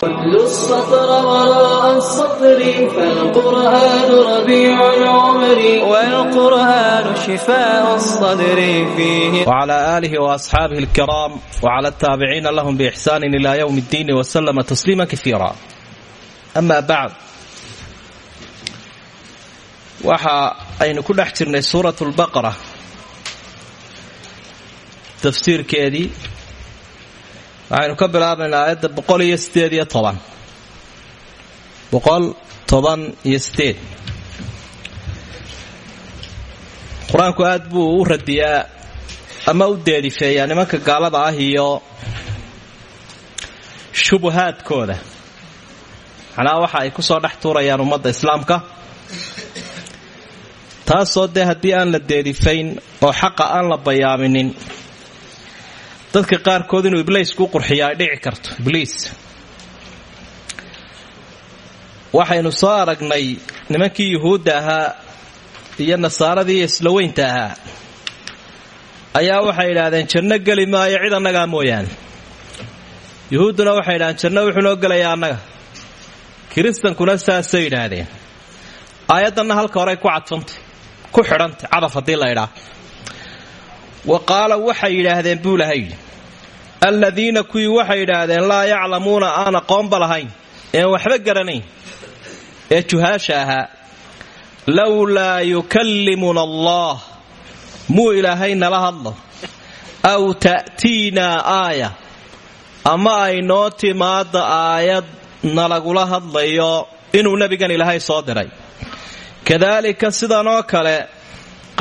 كل السطر وراء السطر فالقرآن ربيع العمر والقرآن شفاء الصدر فيه وعلى آله وأصحابه الكرام وعلى التابعين لهم بإحسان إلى يوم الدين وسلم تسليما كثيرا أما بعد waxa aynu ku dhex jirnay suurat lbaqara tafsiirkeedii waxaynu ka bilaabaynaa aayadda boqol iyo sideed iyo toban. Boqol toban iyo sideed. Qur'aanku aad buu u radiyaa ama u deedifeeyaa nimanka gaalada ah iyo shubuhaadkooda. Macnaha waxa ay ku soo dhex tuurayaan ummadda islaamka. Taasoo dee haddii aan la deedifayn oo xaqa aan la bayaaminin dadka qaarkood inuu ibliisku qurxiya ay dhici karto. Ibliis waxaynu soo aragnay nimankii yuhuudda ahaa iyo nasaaradii islaweynta ahaa. Ayaa waxay idhaahdeen janno geli maayo cid annagaa mooyaane. Yuhuudduna waxay idhahdeen janno wuxuu noo gelayaa annaga. Kiristankuna saasay yidhaahdeen. Aayaddanna halka horey ku cadfantay ku xidhantay cadaf haddii la idhaa wa qaala waxay yidhaahdeen buu lahay alladiina kuwii waxay yidhaahdeen laa yaclamuuna aan aqoonba lahayn een waxba garanayn. Ee juhaasha ahaa lowlaa yukallimuna allah muu ilaahay nala hadlo aw ta'tiinaa aaya ama ay noo timaadda aayad nalagula hadlayo inuu nebigan ilaahay soo diray. Kadaalika sidan oo kale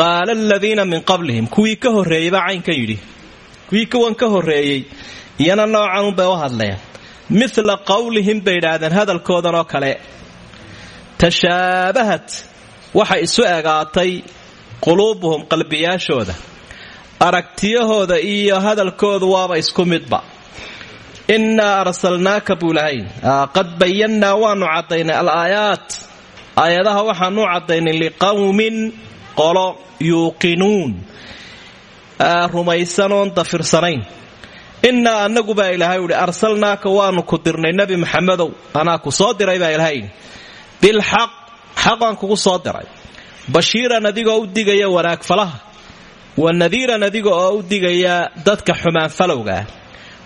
qaala aladiina min qablihim kuwii ka horreeyey baa caynka yidhi. Kuwii kuwan ka horreeyey iyana noocanunbay u hadleen. Mila qowlihim bay idhaahdeen hadalkoodan oo kale. Tashaabahat waxay isu egaatay quluubuhum qalbiyaashooda. Aragtiyahooda iyo hadalkoodu waaba isku midba. Innaa arsalnaaka buu lahayn qad bayannaa waannu caddaynay alaayaat. Aayadaha waxaanu caddaynay liqowmin qolo yuuqinuun. Rumaysanoon dafirsanayn innaa annagu baa ilaahay uhi arsalnaaka waannu ku dirnay nebi maxamedow anaa ku soo diray baa ilaahay bilxaq xaqaan kugu soo diray. Bashiiran adigoo u digaya wanaag falaha wa nadiiran adiga oo u digaya dadka xumaan falowgaa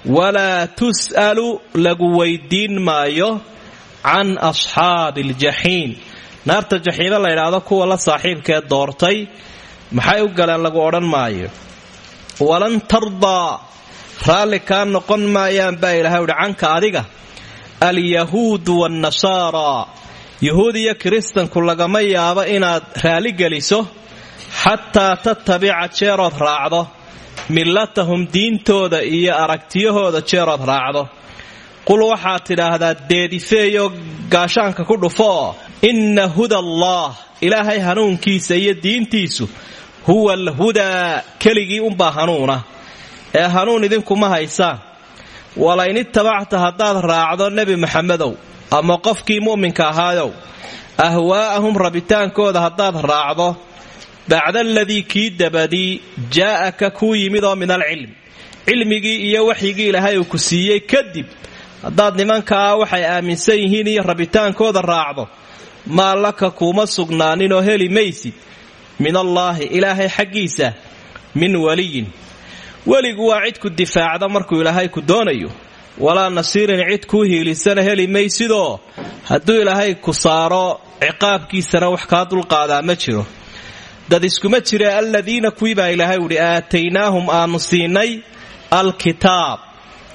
walaa tus'alu lagu weydiin maayo can asxaabi aljaxiim naarta jaxiime la ydhaahdo kuwa la saaxiibkee doortay maxay u galeen lagu odhan maayo? Walan tardaa raalli kaa noqon maayaan baa ilahay uhi canka adiga alyahuudu waannasaara yuhuud iyo kiristanku lagama yaabo inaad raalligeliso xataa tatabica jeerood raacdo millatahum diintooda iyo aragtiyahooda jeerood raacdo. Qul waxaad tidhaahdaa deedifeeyo gaashaanka ku dhufooo inna huda allaah ilaahay hanuunkiisa iyo diintiisu huwa alhudaa keligii unbaa hanuuna. Ee hanuun idinkuma haysaan walain itabacta haddaad raacdo nebi maxamedow ama qofkii mu'minka ahaayow ahwaa'ahum rabitaankooda haddaad raacdo bacda aladii kii dabadii jaa'aka kuu yimid oo min alcilm. Cilmigii iyo waxyigii ilaahay uu ku siiyey kadib haddaad nimankaa waxay aaminsan yihiin iyo rabitaankooda raacdo maa laka kuuma sugnaaninoo heli maysid. Min allaahi ilaahay xaggiisa min waliyin. Weligu waa cid ku difaacda markuu ilaahay ku doonayo. Walaa nasiirin cid kuu hiilisana heli maysidoo. Hadduu ilaahay ku saaro ciqaabkiisana wax kaa dulqaadaa ma jiro. Dad iskuma jire aladiina kuwii baa ilaahay uhi aataynaahum aanu siinay alkitaab.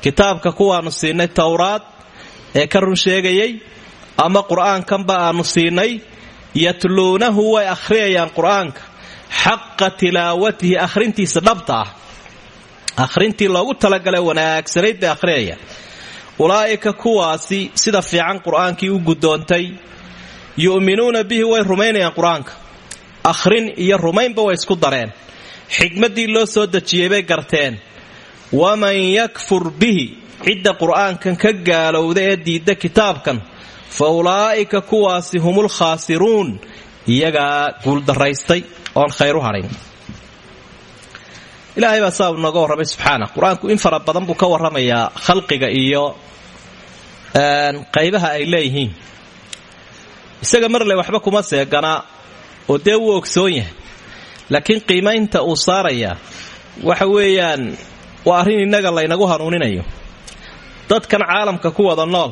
Kitaabka kuwaanu siinay towraad ee ka run sheegayay ama qur'aankanba aanu siinay yatluunahu way akhriyayaan qur'aanka. Xaqa tilaawatihi akhrintiisa dhabta ah. Akhrintii loogu talagalay wanaagsanayd bay akhriyayaan. Ulaa'ika kuwaasi sida fiican qur'aankii u guddoontay yu'minuuna bihi way rumaynayaan qur'aanka. Akhrin iyo rumaynba way isku dareen. Xikmaddii loo soo dejiyey bay garteen. Waman yakfur bihi cidda qur'aankan ka gaalowda ee diidda kitaabkan fa ulaa'ika kuwaasi humul khaasiruun. Iyagaa guuldaraystay oon khayr u hadhayn ilaahay baa saa nooga warramay subxaana qur'aanku in fara badan buu ka warramayaa khalqiga iyo qaybaha ay leeyihiin. Isaga marle waxba kuma seeganaa oo dee wuu ogsoon yahay. Laakiin qiimaynta uu saarayaa waxa weeyaan waa arrin innaga laynagu hanuuninayo. Dadkan caalamka ku wada nool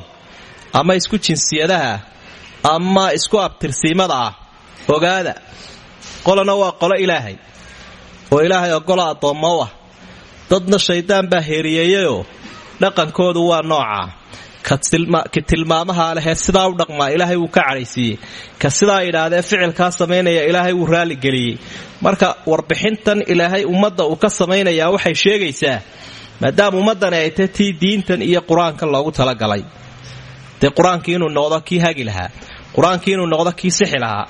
ama isku jinsiyadaha. Ama isku abtirsiimada ah. Ogaada. Qolana waa qolo ilaahay. Oo ilaahay ogola addoommo u ah. Dadna shaydaan baa heeriyeeyayoo dhaqankoodu waa noocaa ka tilmaamaha lehee sidaa u dhaqmaa ilaahay wuu ka cadhaysiiyey. Ka sidaa idhaahdee ficilkaa samaynaya ilaahay wuu raalligeliyey marka warbixintan ilaahay ummadda uu ka samaynayaa waxay sheegaysaa maadaama ummaddani ay tahy tii diintan iyo qur'aanka loogu talagalay dee qur'aankii inuu noqdo kii hagi lahaa. Qur'aankii inuu noqdo kii sixi lahaa.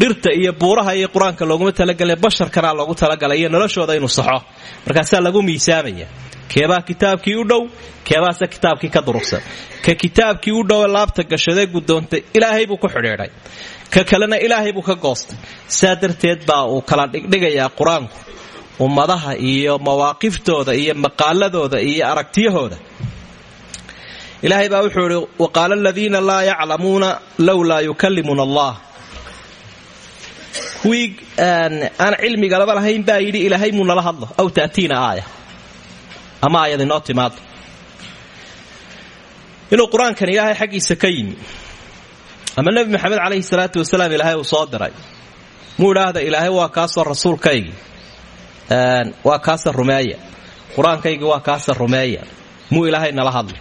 Dhirta iyo buuraha iyo qur'aanka looguma talagalay basharkanaa loogu talagalay iyo noloshooda inuu saxo. Markaasaa lagu miisaamaya. Keebaa kitaabkii u dhow keebaase kitaabkii ka durugsan. Ka kitaabkii u dhowe laabta gashadee gudoontay ilaahay buu ku xidhiidhay. Ka kalena ilaahay buu ka goostay. Saa darteed baa uu kala dhigdhigayaa qur'aanku. Ummadaha iyo mawaaqiftooda iyo maqaaladooda iyo aragtiyahooda ilaahay baa wuxuu idhi waqaala aladiina laa yaclamuuna lowlaa yukallimuna allah. Kuwii aan cilmigalaba lahayn baa yidhi ilaahay muu nala hadlo? Aw ta'tiina aaya. Ama aayad inoo timaado inuu qur'aankan ilaahay xaggiisa ka ama nebi maxamed calayhi salaatu wasalaam ilaahay uu soo diray. Muu idhaahda ilaahay waa kaasoo rasuulkaygii waa kaasa rumeeya. Qur'aankaygii waa kaasa rumeeya. Muu ilaahay nala hadlo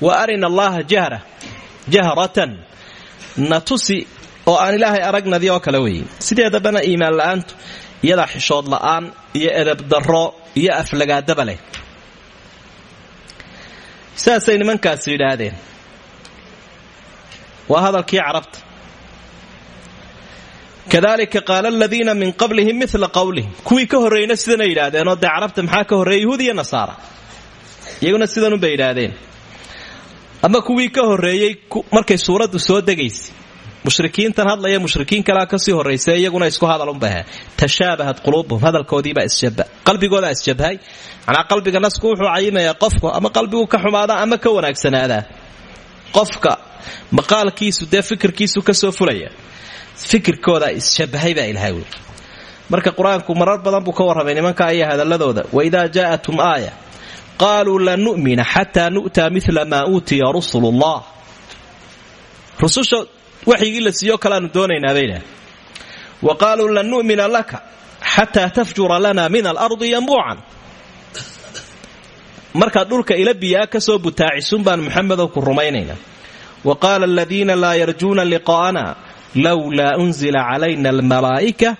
wa arina allaha jahra jahratan. Na tusi oo aan ilaahay aragnadii oo kale weeye sideedabana iimaan la'aantu? Iyadaa xishood la'aan iyo edab darro iyo aflagaadaba leh. Saasay nimankaasi yidhaahdeen. Waa hadalkii carabta. Kadalika qaala aladiina min qablihim mila qowlihim kuwii ka horreeyna sidanay yidhaahdeenoo dee carabta maxaa ka horreeyay yahuud iyo nasaara? Iyaguna sidanunbay yidhaahdeen ama kuwii ka horreeyey markay suuraddu soo degaysay mushrikiintan hadlaya mushrikiin kalea ka sii horraysa iyaguna isku hadalunbaha tashaabahat quluubuhum hadalkoodiibaa qalbigoodaa isjabhay. Manaa qalbiga nasku wuxuu cayimayaa qofku ama qalbigu ka xumaadaa ama ka wanaagsanaadaa qofka maqaalkiisu dee fikirkiisu ka soo fulaya fikirkoodaa isjabahay baa ilahay marka qur'aanku marar badan buu ka warramay nimanka iyo hadaladooda waidaa jaa'atum aaya qaaluu lan nu'mina xataa nu'taa mila maa uutiya rusulu llah rususha waxyigii la siiyo kaleaanu doonaynaa bayna wa qaaluu lan nu'mina laka xataa tafjura lana min alardi yambuucan markaad dhulka ila biyaa ka soo butaacisun baan muxamedow ku rumaynaynaa wa qaala aladiina laa yarjuuna liqaa'ana lowlaa unzila calayna almalaa'ika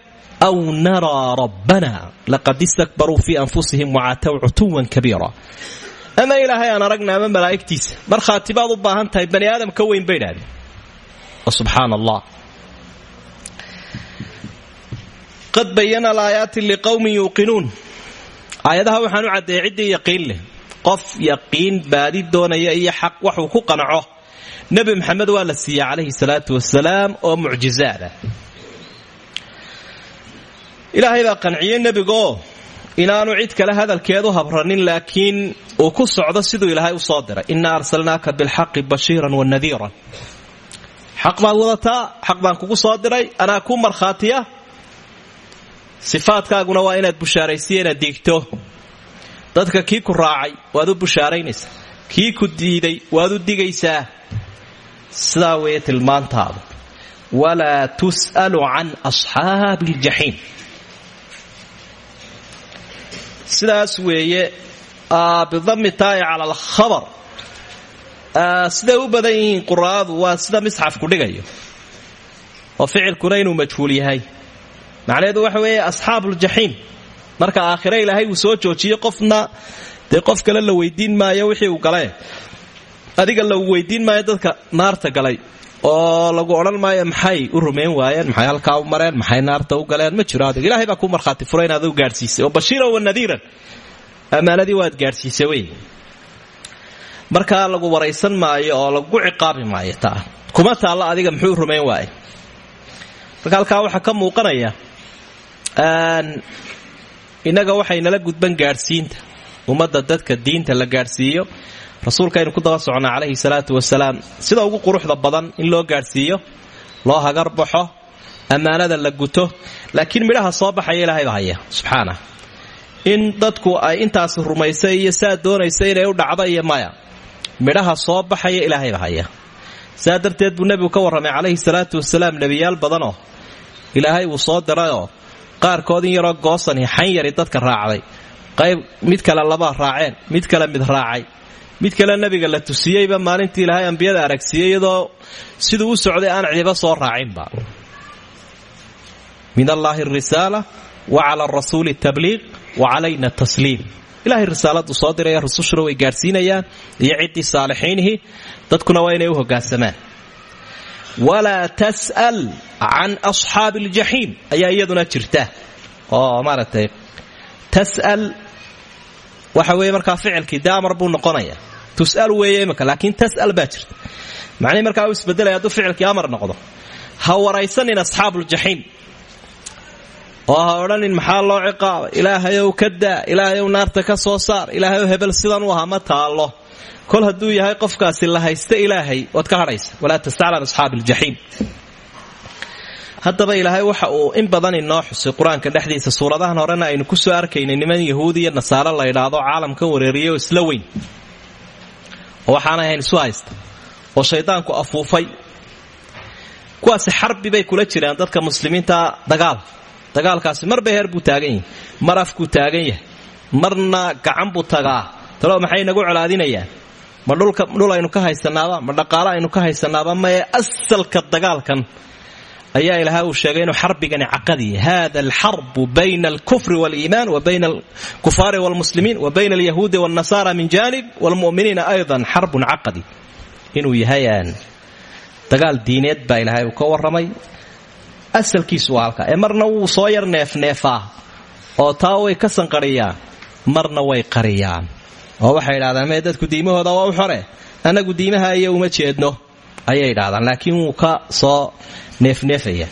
aw naraa rabbana laqad istakbaruu fii anfusihim wacatow cutuwan kabiira ama ilaahay aan aragna ama malaa'igtiisa markhaati baad u baahan tahay bani aadam ka weyn bay idhahdeen subxaan allah qad bayana alaayaati liqowmin yuuqinuun aayadaha waxaan u caddeeyay ciddii yaqiin leh qof yaqiin baadi doonaya iyo xaq waxuu ku qanaco nebi maxamed waa la siiyey calayhi salaatu wasalaam oo mucjizaada ilaahay baa qanciyey nebigaoo inaanu cid kale hadalkeedu habranin laakiin uu ku socdo siduu ilaahay u soo diray. Innaa arsalnaaka bilxaqi bashiiran wa nadiiran. Xaq baad wadataa xaq baan kugu soo diray anaa ku markhaatiya. Sifaadkaaguna waa inaad bushaaraysiya inaad dadka kii ku raacay waad u bushaaraynaysaa. Kii ku diiday waad u digaysaa. Sidaa weeye tilmaantaadu. Walaa tus'alu can asxaabi aljaxiim sidaas weeye bidami taa'i cala alkhabar. Siday u badan yihiin quraadu waa sida misxafku dhigayo. Oo ficilkuna inuu majhuul yahay. Macnaheedu waxa weeye asxaabuuljaxiim marka aakhire ilaahay uu soo joojiyo qofna dee qof kale la weydiin maayo wixii uu galee adiga lagu weydiin maayo dadka naarta galay oo lagu odhan maayo maxay u rumayn waayeen? Maxay halkaa u mareen? Maxay naarta u galeen? Ma jiro ilahay baa ku markhaati fura inaad u gaadhsiisay oo bashiiran wa nadiiran. Ammaanadii waad gaadhsiisay wey. Markaa lagu waraysan maayo oo lagu ciqaabi maayo taa kuma taalla adiga muxuu rumayn waaye. Marka halkaa waxaa ka muuqanaya innaga waxaynala gudban gaadhsiinta. Ummadda dadka diinta la gaadhsiiyo rasuulkaaynu ku daba soconnaa calayhi salaatu wasalaam. Sida ugu quruxda badan in loo gaadhsiiyo loo hagar baxo ammaanada la guto laakiin midhaha soo baxaya ilaahay baa haya subxaana in dadku ay intaas rumaysay iyo saa doonaysa inay u dhacdo iyo maya midhaha soo baxaya ilaahay baa haya. Saa darteed buu nebigu ka warramay calayhi salaatu wasalaam nebiyaal badanoo ilaahay uu soo dirayoo qaarkood in yaroo goosan xan dadka raacday. Qayb mid kale laba raaceen mid kale mid raacay mid kale nebiga la tusiyeyba maalintii ilaahay ambiyada aragsiiyey iyadoo siduu u socday aan cidiba soo raacinba min allaahi arisaala wa cala arasuuli tabliiq wa calayna tasliim. Ilahay risaaladu soo diraya rusushuna way gaadhsiinayaan iyo ciddii saalixiinihii dadkuna waa inay u hogaansamaan. Walaa tas'al can asxaabi aljaxiim ayaa iyaduna jirta. Oo maaragtay tas'al waxa weeye markaa ficilkii dee amar buu noqonaya. Tus'al weeye imika laakiin tas'al baa jirta. Macnihii markaa u isbedelaya hadduu ficilkii amar noqdo ha waraysanin asxaabuuljaxiim oo ha odhanin maxaa loo ciqaaba ilaahayow ka daa ilaahayow naarta ka soo saar ilaahayow hebel sidan u aha ma taallo. Kol hadduu yahay qofkaasi la haysta ilaahay waad ka hadhaysa. Walaa tastal can asxaabi aljaxiim haddaba ilaahay waxa uu in badan inoo xusay qur'aanka dhexdiisa suuradahan horena aynu ku soo arkaynay niman yahuudi iyo nasaaro la ydhaahdo caalamkan wareeriyay oo isla weyn. Oo waxaanay ahayn isu haysta oo shaydaanku afuufay. Kuwaasi xarbi bay kula jiraan dadka muslimiinta dagaal. Dagaalkaasi marba heer buu taagan yahay mar afkuu taagan yahay marna gacan buu tagaa. Talo maxay nagu colaadinayaan? Ma dhul aynu ka haysanaaba ma dhaqaalo aynu ka haysanaaba maye asalka dagaalkan ayaa ilaaha uu sheegay inuu xarbigani caqadiya hada alxarbu bayna alkufri waliimaan wa alkufaari walmuslimiin wa alyahuudi walnasara min janib walmuminiina aydan xarbun caqadi. Inuu yahay dagaal diineed baa ilaahay uu ka warramay. Asalkiisu waa halka. Ee marna wuu soo yar neefneefaa oo taa way ka sanqariyaan marna way qariyaan. Oo waxay idhahdaan mee dadku diimahooda waa u xore? Annagu diimaha iyo uma jeedno. Ayay idhahdaan laakiin wuu ka soo neefneefaya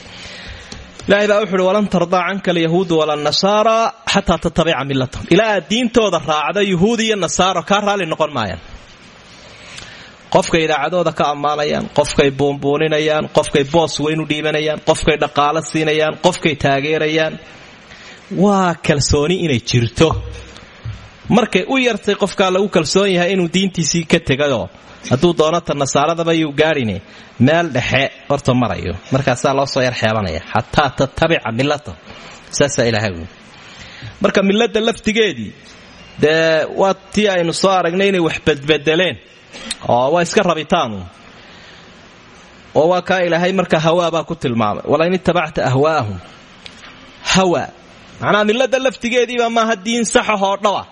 ilaahay baa wuxu uhi walan tardaa canka alyahuudu walanasaara xataa tatabica millatahum. Ilaa aad diintooda raacda yuhuud iyo nasaaro kaa raalli noqon maayaan. Qofkay idaacadooda ka ammaanayaan qofkay buunbuuninayaan qofkay boos weyn u dhiibanayaan qofkay dhaqaalo siinayaan qofkay taageerayaan waa kalsooni inay jirto. Markay u yartay qofkaa lagu kalsoon yahay inuu diintiisii ka tegayoo hadduu doonata nasaaradaba yuu gaadhine meel dhexe horta marayo markaasaa loo soo yar xeebanaya xataa tatabica milatahu saasaa ilaahay wy marka milladda laftigeedii dee waa tii aynu soo aragnay inay wax badbedeleen oo waa iska rabitaanu. Oo waa kaa ilaahay marka hawaa baa ku tilmaamay. Walain itabacta ahwaahum. Hawa. Macnaa milladda laftigeediiba maaha diin saxahoo dhaba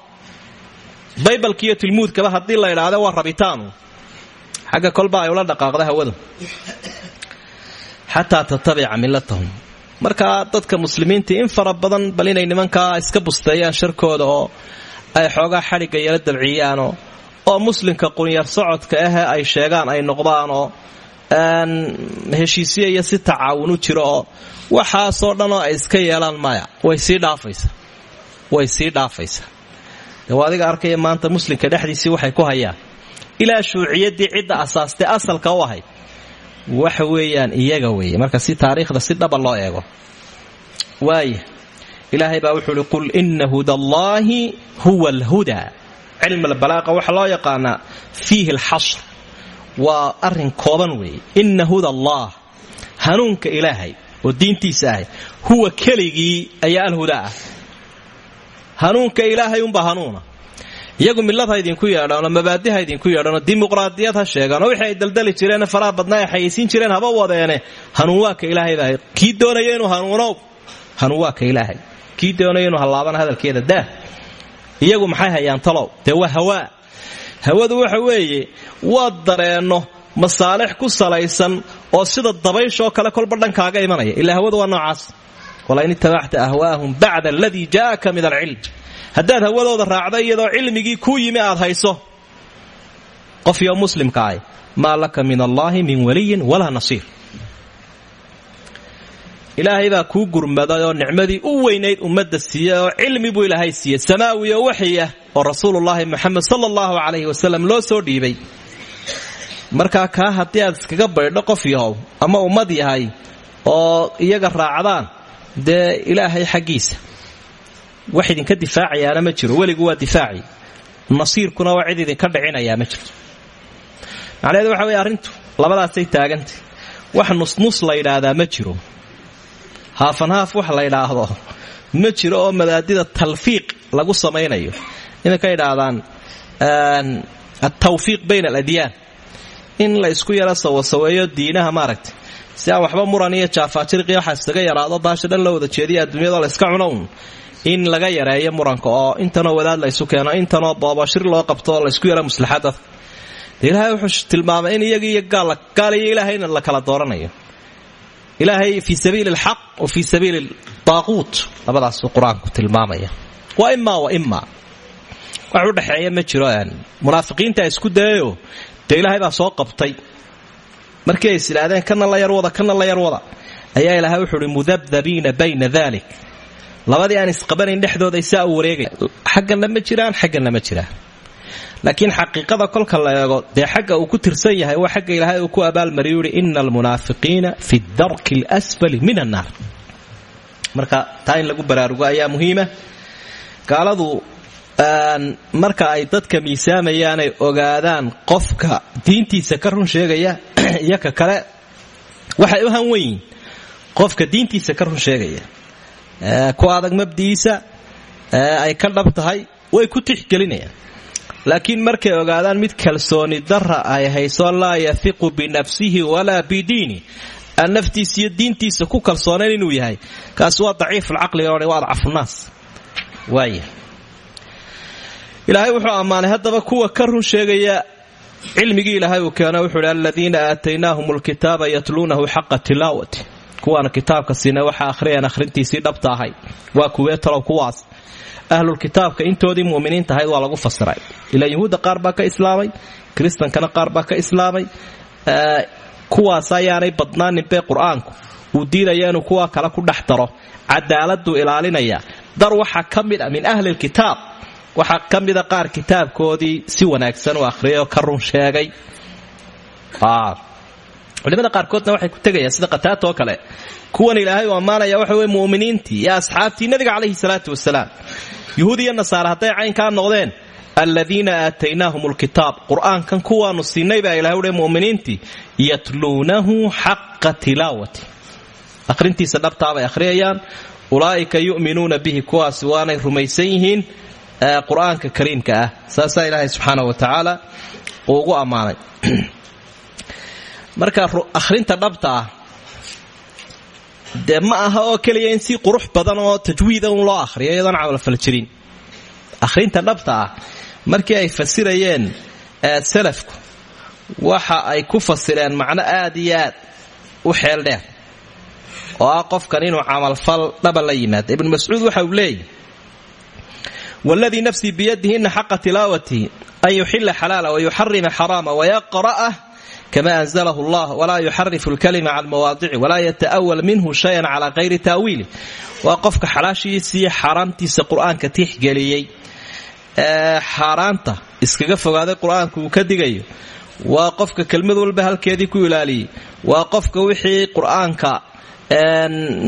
baybalkiiyo tilmuudkaba haddii la idhaahdo waa rabitaanu xagga kolba ay ula dhaqaaqda hawadu. Xataa tatabica millatahum. Markaa dadka muslimiintii in fara badan bal inay nimankaa iska busteeyaan sharkooda oo ay xoogaa xadhigga yala dabciyaanoo oo muslimka qunyar socodka ahe ay sheegaan ay noqdaanoo heshiisyo iyo si tacaawun u jiro oo waxaasoo dhanoo ay iska yeelaan maya. Way sii dhaafaysa. Way sii dhaafaysa. De waa maanta muslimka dhexdiisii waxay ku hayaan ilaa shuuciyaddii cidda asaastee asalka u ahayd. Waxa weeyaan iyaga weeye. Marka si taariikhda si dhaba loo eego. Waaya ilaahay baa wuxuu uhi qul ina hudallaahi huwa alhudaa cilm albalaaqa waxaa loo yaqaanaa fiihi alxasr waa arrin kooban weeye. Ina huda allah hanuunka ilaahay oo diintiisa ahay huwa keligii ayaa alhudaa ah. Hanuunka ilaahay unbaa hanuuna iyagu millad ha idinku yeedhaanoo mabaadi ha idinku yeedhaanoo dimuqraadiyad ha sheegaanoo wixii ay daldali jireen faraha badnaa ay xayaysiin jireen haba wadeene. Hanuun waa ka ilaahay baa kii doonaya inuu hanuunow hanuun waa ka ilaahay. Kii doonaya inuu hallaabana hadalkeeda daah iyagu maxay hayaan talow? Dee waa hawaa hawadu waxa weeye waa dareenno masaalix ku salaysan oo sida dabayshoo kale kolba dhankaaga imanaya. Ilaa hawadu waa noocaas. Walain itabacta ahwaahum bacda aladii jaaka min alcilm haddaad hawadooda raacda iyadoo cilmigii kuu yimi aad hayso. Qofyo muslimka ah maa laka min allaahi min waliyin walaa nasiir. Ilaahay baa kuu gurmaday oo nicmadii u weynayd ummadda siiyey oo cilmi buu ilaahay siiyey. Samaawi oo waxiyah oo rasuulullaahi moxamed sala allahu calayhi wasalam loo soo dhiibay. Markaa kaa haddii aad iskaga baydho qof yahow ama ummad yahay oo iyaga raacdaan dee ilaahay xaggiisa wax idinka difaacayaana ma jiro. Weligu waa difaaci. Nasiirkuna waa cid idinka dhicinayaa ma jirto macnaheedu waxa weye arrintu labadaasay taagantay. Wax nusnus la yidhaahdaa ma jiro. Haafanhaaf wax la yidhaahdo ma jiro oo madaadida talfiiq lagu samaynayo. Inay ka yidhaahdaan altawfiiq bayna aladyaan. In la isku yaro sawasaweeyo diinaha maaragtay. Si aan waxba muran iyo jaafaajirqi waxa isaga yaraado baasha la wada jeediya adduunyada la iska cuno un in laga yareeyo muranka oo intanoo wadaad la ysu keeno intanoo boobashir loo qabto oo laysku yaro maslaxad dadka de ilaahay wuxuu tilmaamay in iyagi iyo gaal iyo ilaahayna la kala dooranayo. Ilaahay fii sabiili alxaq wa fii sabiili daaquut labadaasuu qur'aanku tilmaamaya. Wa imaa wa imaa wax u dhexeeya ma jiro munaafiqiinta isku dayayo ilaahay baa soo qabtay. Markii ay is idhaahdeen kana la yarwada kana la yarwada ayaa ilaahay wuxuu uhi bayna dalik labadii aan isqabanayn dhexdooda isaa u wareegaya xagganna ma jiraan xagganna ma jiraan. Laakiin xaqiiqada kolka la eego dee xagga uu ku tirsan yahay waa xagga ilaahay uu ku abaalmariyu uhi ina almunaafiqiina fi darki alasfali min annaar marka taa in lagu baraarugo ayaa muhiima. Gaaladu marka ay dadka miisaamayaanay ogaadaan qofka diintiisa ka run sheegaya iyo ka kale waxay u hanweyn qofka diintiisa ka run sheegaya ku adag mabdi'iisa ay ka dhab tahay way ku tixgelinayaan laakiin markay ogaadaan mid kalsooni dara ay hayso laa yahiqu binafsihi walaa bidiini aan naftiisa iyo diintiisa ku kalsoonayn inuu yahay. Kaasi waa daciifulcaqliga waa adcafunaas waaya ilaahay wuxuu ammaanay haddaba kuwa ka run sheegaya cilmigii ilaahay uu keeno wuxuu hi aladiina aataynaahum lkitaaba yatluunahu xaqa tilaawati kuwaana kitaabka siina waxa ahriyaan akhrintiisii dhabta ahay waa kuwee talow kuwaas. Ahlulkitaabka intoodii muminiinta ahayd waa lagu fasiray. Ilaa yuhuudda qaar baa ka islaamay kiristankana qaar baa ka islaamay. Kuwaas ayaanay badnaaninbee qur'aanku. Uu diidaya inuu kuwa kale ku dhex daro. Cadaaladuu dar waxaa ka min ahlilkitaab waxaa ka mida qaar kitaabkoodii si wanaagsan u akhriyayoo ka run culimada qaarkoodna waxay ku tegayaan sida qataata kale. Kuwan ilaahay uu ammaanaya waxa weye mu'miniintii iyo asxaabtii nabiga calayhi salaatu wasalaam. Yuhuud iyo nasaare hadday caynkaa noqdeen aladiina aataynaahum lkitaab qur'aankan kuwaanu siinay baa ilahay uhe muminiintii yatluunahu xaqa tilaawati. Akhrintiisa dhabtaabay akhriyayaan. Ulaa'ika yu'minuuna bihi kuwaasi waanay rumaysan yihiin qur'aanka kariimka ah. Saasaa ilaahay subxaana wa tacaala ugu ammaanay marka akhrinta dhabta ah dee ma aha oo keliya in si qurux badan oo tajwiida un loo akhriyo iyadoon camalfal jirin. Akhrinta dhabta ah markii ay fasirayeen salafku waxa ay ku fasireen macno aad iyo aad u xeel dheer. Oo ah qofkan inuu camalfal dhaba la yimaado. Ibnu mascuud waxa uu leeyahy wladii nafsii biyadihi ina xaqa tilaawatihi an yuxila xalaala wayuxarima xaraama wayaqra'ah kama anzalahu allah walaa yuxarifu lkalima can mawaadici walaa yata'awal minhu shayan calaa kayri ta'wiili waa qofka xalaashiisiiyo xaaraamtiisa qur'aanka tixgeliyey ee xaaraanta iskaga fogaaday qur'aanka uu ka digayo waa qofka kelmad walba halkeedii ku ilaaliyey waa qofka wixii qur'aanka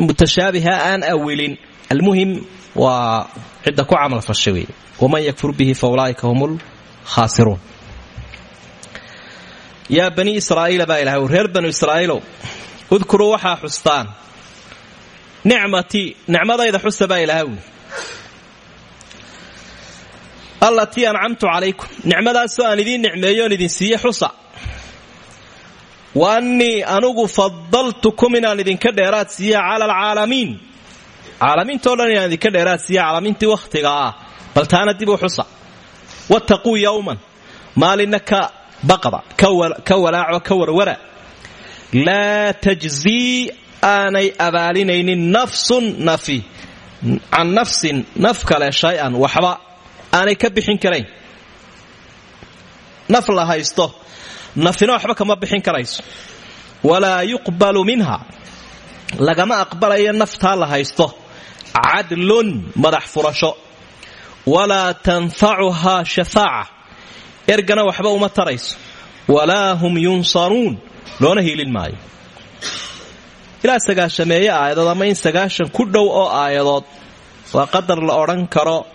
mutashaabiha aan awilin almuhim waa cidda ku camal fashay wey waman yakfur bihi fa ulaaika hum lkhaasiruun yaa bani israa'iila baa ilahay reer banu israa'iilow udkuruu waxaa xustaan. Nicmatii nicmadayda xusa baa ilahay wi allatii ancamtu calaykum nicmadaasoo aan idiin nicmeeyoon idin siiye xusa. Wa annii anugu fadaltukum inaan idinka dheeraad siiya cala alcaalamiin caalamiintao dhan inaan idinka dheeraad siiya caalamiintii wakhtiga ah bal taana dib u xusa. Wattaquu yowman baqda ka walaaco ka warwara. Laa tajzii aanay abaalinaynin nafsun nafi. Can nafsin naf kale shay-an waxba aanay ka bixin karayn. Naf la haysto nafina waxba kama bixin karayso. Walaa yuqbalu minha. Lagama aqbalayo naftaa la haysto. Cadlun madax furasho. Walaa tanfacuhaa shafaaca ergana waxba uma tarayso. Walaa hum yunsaruun. Loona hiilin maayo. Ilaa sagaashameeye aayadood ama in sagaashan ku dhow oo aayadood waa qadar la odhan karo.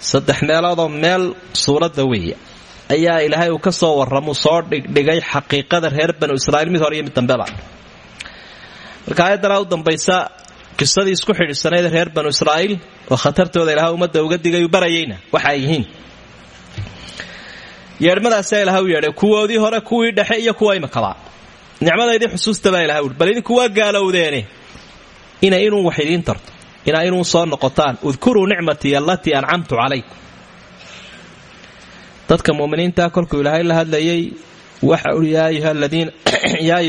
Saddex meeloodoo meel suuradda weeye. Ayaa ilaahay uu ka soo warramuu soo dhigdhigay xaqiiqada reer banu israiil mid hore iyo mid dambeba marka aayaddanaa u dambaysa qisadii isku xidhiidhsanayd reer banu israa'iil oo khatartooda ilaha ummadda uga digay uu barayayna waxa ay yihiin yeedhmadaasaa ilaha u yeedhay kuwoodii hore kuwii dhexe iyo kuwa imakaba nicmadaydii xusuusta baa ilaha uhi bal idinku waa gaalowdeene ina inuu wax idiin tarto inaa soo noqotaan udkuruu nicmatii allatii ancamtu calaykum. Dadka muminiinta kolkuu ilaahay la hadlayay waxa ui yaa ayuha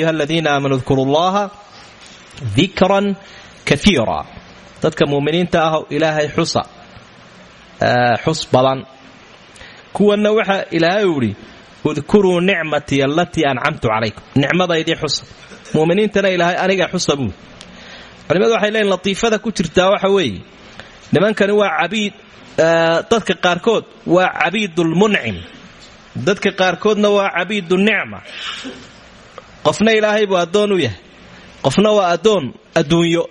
aladiina aamanuu dkuru llaha dikran dadka muminiinta ah ilaahay xusa xus badan kuwanna waxa ilaahay uhi udkuruu nicmatii allatii ancamtu calaykum. Nicmadaydii xusa muminiintana ilaahay aniga xusa buu waxay leeyiin latiifada ku jirtaa waxa weeye nimankani waa cabiid dadka qaarkood waa cabiidulmuncim dadka qaarkoodna waa cabiidunicma qofna ilaahay buu addoon u yahay. Qofna waa addoon adduunyo.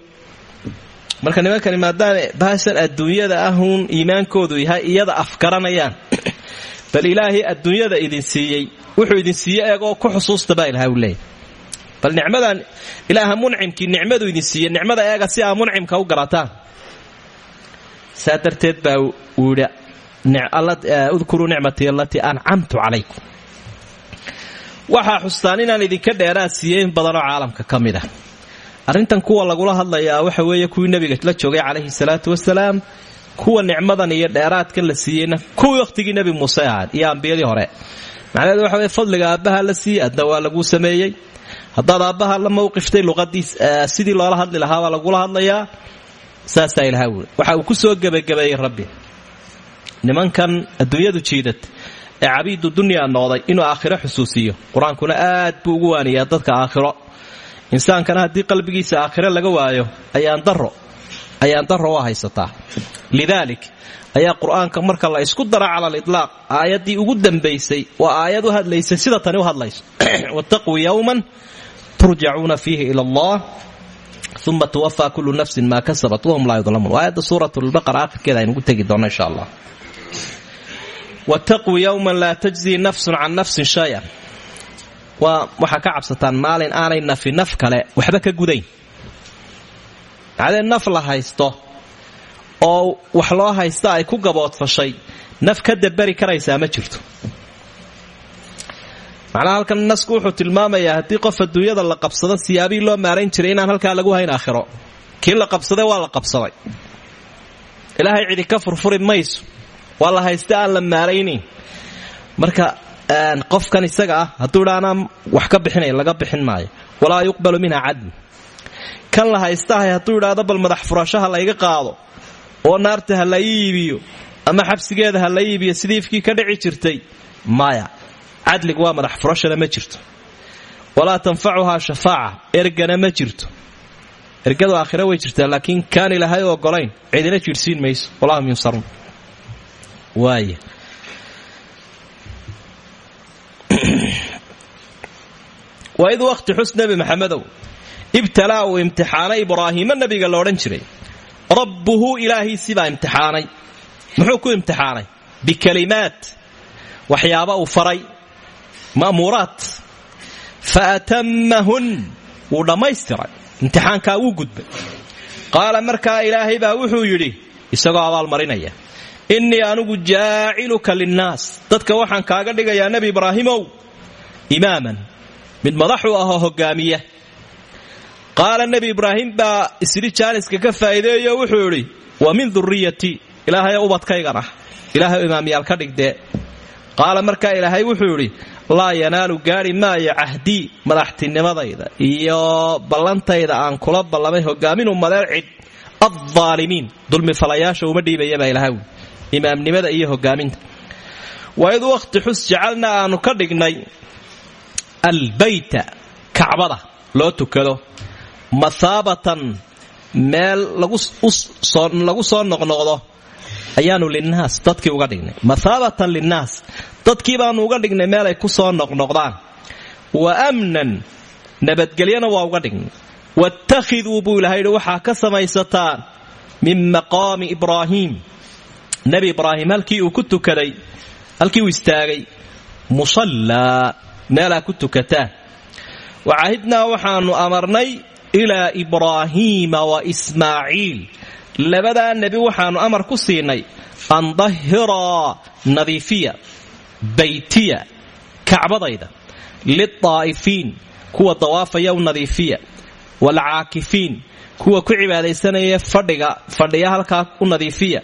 Marka nimankani maadaama bahasan adduunyada ahuun iimaankoodu yahay iyada afgaranayaan bal ilaahay adduunyada idin siiyey wuxuu idin siiye eegoo ku xusuusta baa ilahay u leeyahy bal nicmadan ilaaha muncimkii nicmadu idin siiye nicmada eega si aa muncimka u garataan saa darteed baa uu yidhi udkuruu nicmatii allatii ancamtu calaykum. Waxaa xustaan inaan idinka dheeraad siiyey in caalamka ka mid ah. Arrintan kuwa lagula hadlayaa waxa weeye kuwii nebiga la joogay calayhi salaatu wasalaam kuwa nicmadan iyo dheeraadkan la siiyeyna kuwii wakhtigii nebi muuse ahaad iyo ambiyadii hore. Macnaheedu waxa weye fadliga aabbaha la siiyey adna waa laguu sameeyey. Haddaad aabbaha la mawqiftay luqadiis sidii loola hadli lahaabaa lagula hadlayaa. Saasaa ilaha waxa uu ku soo gebagabeeyey rabbi. Nimankan adduunyadu jiidad ee cabiidu dunyaa noqday inuu aakhiro xusuusiyo. Qur'aankuna aad buu ugu waaniyaa dadka aakhiro. Insaankana haddii qalbigiisa aakhiro laga waayo ayaan daro ayaan daro waa haysataa lidaalik ayaa qur'aanka marka la isku dara cala aliطlaaq aayaddii ugu dambaysay waa aayad u hadlaysay sida tani u hadlayso. Wattaquu yowman turjacuuna fiihi ila allah uma tuwafaa kullu nafsin maa kasabat wahum laa yudlamuun aayadda suurat lbaqara akhirkeeda aynugu tegi doonno insha allah. Wattaquu yowman laa tajzii nafsun can nafsin shaya waa waxaa ka cabsataan maalin aanay nafi naf kale waxba ka gudayn macdee naf la haysto oo wax loo haysta ay ku gaboodfashay naf ka dabari karaysaa ma jirto. Macnaha halkan nasku wuxuu tilmaamayaa haddii qof adduunyada la qabsado siyaabihii loo maarayn jiray inaan halkaa lagu hayn aakhiro. Kii la qabsaday waa la qabsaday. Ilaahay cidi ka furfuri mayso. Waa haysta la maaraynayn marka qofkan isaga ah hadduu wax ka bixinaya laga bixin maayo. Walaa yuqbalu minha cadl kan la haystahay hadduu idhaahdo bal madax furashaha layga qaado oo naarta ha la iibiyo ama xabsigeeda ha la iibiyo sidii ifkii ka dhici jirtay maya cadligu waa madax furashana ma jirto. Walaa tanfacuhaa shafaaca ergana ma jirto. Ergadu aakhira way jirtaa laakiin kaan ilaahay ogolayn cidina jiirhsiin mayso. Walahum yunsaruun waaya waid waqti xus nebi maxamedow ibtalaa uu imtixaanay ibraahiima nabiga la odhan jiray. Rabbuhu ilaahiisibaa imtixaanay. Muxuu ku imtixaanay? Bikalimaat. Waxyaaba uu faray. Ma'muuraat fa atammahun wuu dhammaystiray. Imtixaankaa wuu gudbay. Qaala markaa ilaahay baa wuxuu yidhi isagoo abaalmarinaya innii anugu jaaciluka linnaas. Dadka waxaan kaaga dhigayaa nebi ibraahimow imaaman. Mid madaxu ahoo hogaamiya qaala nebi ibraahim baa isri jaaniska ka faa'iideeyo wuxuu idhi wa min durriyatii ilaahay ubadkaygan ah ilaahay imaamyaal ka dhigdee qaala markaa ilaahay wuxuu idhi laa yanaalu gaari maayo cahdii madaxtinimadayda iyo ballantayda aan kula ballamay hogaamin umadeen cid addaalimiin dulmifalayaasha uma dhiibaya baa ilahay imaamnimada iyo hogaaminta waid wakhti xus jacalna aanu ka dhignay albayta kacbada loo tukado mathaabatan meel lagu soo noqnoqdo ayaanu linnaas dadkii uga dhignay. Mathaabatan linnaas dadkii baanu uga dhignay meel ay ku soo noqnoqdaan. Wa amnan nabadgelyana waa uga dhignay. Wattakhiduu buu ilahay yidhi waxaa ka samaysataan min maqaami ibraahiim nebi ibraahim halkii uu ku tukaday halkii uu istaagay musallaa meelaa ku tukataan wacahidnaa waxaanu amarnay ilaa ibraahiima wa ismaaciil labadaa nebi waxaanu amar ku siinay. An dahiraa nadiifiya baytiya kacbadayda. Lilطaa'ifiin kuwa dawaafaya u nadiifiya. Waalcaakifiin kuwa ku cibaadaysanaya fadhiga fadhiya halkaa u nadiifiya.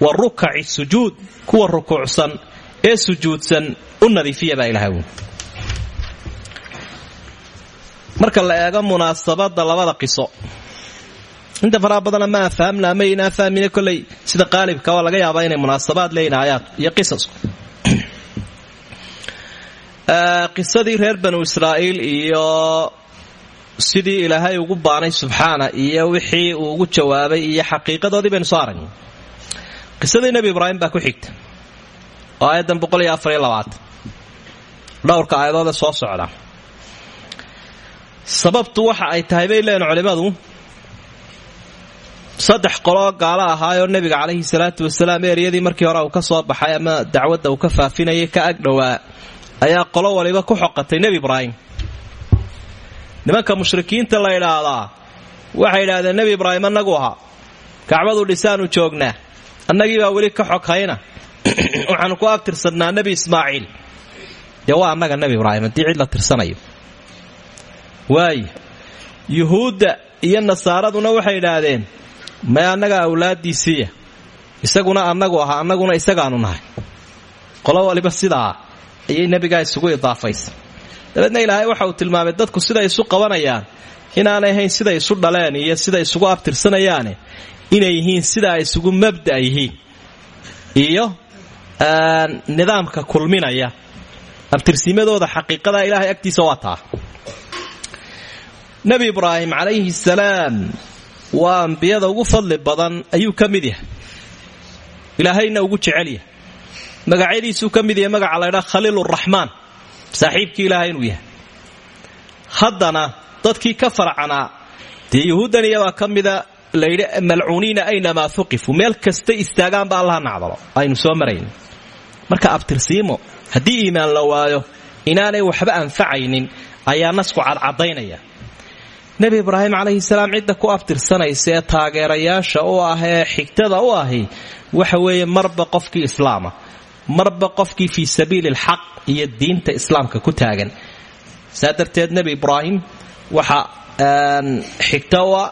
Wa rukaci sujuud kuwa rukuucsan ee sujuudsan u nadiifiya baa ilahay marka la eego munaasabada labada qiso inta faraha badana ma afahamna ama inaa fahmine koley sida qaalibka waa laga yaabaa inay munaasabaad leeyihiin aayaad iyo qisasku qisadii reer banu israa'iil iyo sidii ilaahay ugu baanay subxaana iyo wixii uu ugu jawaabay iyo xaqiiqadoodii baynu soo qisadii nebi ibraahim baa ku xigta oo aayaddan dhowrka aayadoode soo socda sababtu waxa ay tahay bay leeyihiin culimmadu saddex qoloo gaalo ahaayoo nebiga calayhi salaatu wasalaam eeriyadii markii hore uu ka soo baxay ama dacwadda uu ka faafinayay ka ag dhowaa ayaa qolo waliba ku xoqatay nebi ibraahim. Nimanka mushrikiinta la idhaahdaa waxay idhahdeen nebi ibraahim annagu ahaa kacbadu dhisaanu joognaa. Annagii baa weli ka xoghayna. Waxaanu ku abtirsannaa nebi ismaaciil. Dee waa annaga nebi ibraahim haddii cid la tirsanayo waayo yuhuudda iyo nasaaraduna waxay idhaahdeen may annaga awlaaddiisiiya isaguna annagu ahaa annaguna isagaanu nahay. Qolo waliba sidaa ayay nebigaa isugu idaafaysa dabeedna ilaahay waxa uu tilmaamay dadku siday isu qabanayaan inaanay ahayn siday isu dhaleen iyo siday isugu abtirsanayaane inay yihiin sida ay isugu mabda' yihiin iyo nidaamka kulminaya. Abtirsiimadooda xaqiiqada ilaahay agtiisa waa taa nebi ibraahim calayhi salaam waa ambiyada ugu fadli badan ayuu ka mid yahay. Ilaahayna ugu jecel yahay. Magacyadiisuu ka yahay magaca laydhaa khaliiluraxmaan saaxiibkii ilaahay inuu yahay. Haddana dadkii ka farcanaa dee yuhuuddan iyabaa ka mida layidhi malcuuniina aynamaa uqifuu meel kasta istaagaanba allaha nacdalo aynu soo marayn marka abtirsiimo haddii iimaan la waayo inaanay waxba anfacaynin ayaa nasku cadcadaynaya nebi ibraahim calayhi salaam cidda ku abtirsanaysa ee taageerayaasha u ah xigtada u ahi waxa weeye marba qofkii islaama marba qofkii fii sabiili alxaq iyo diinta islaamka ku taagan. Saa darteed ibraahim waxa xigta u ah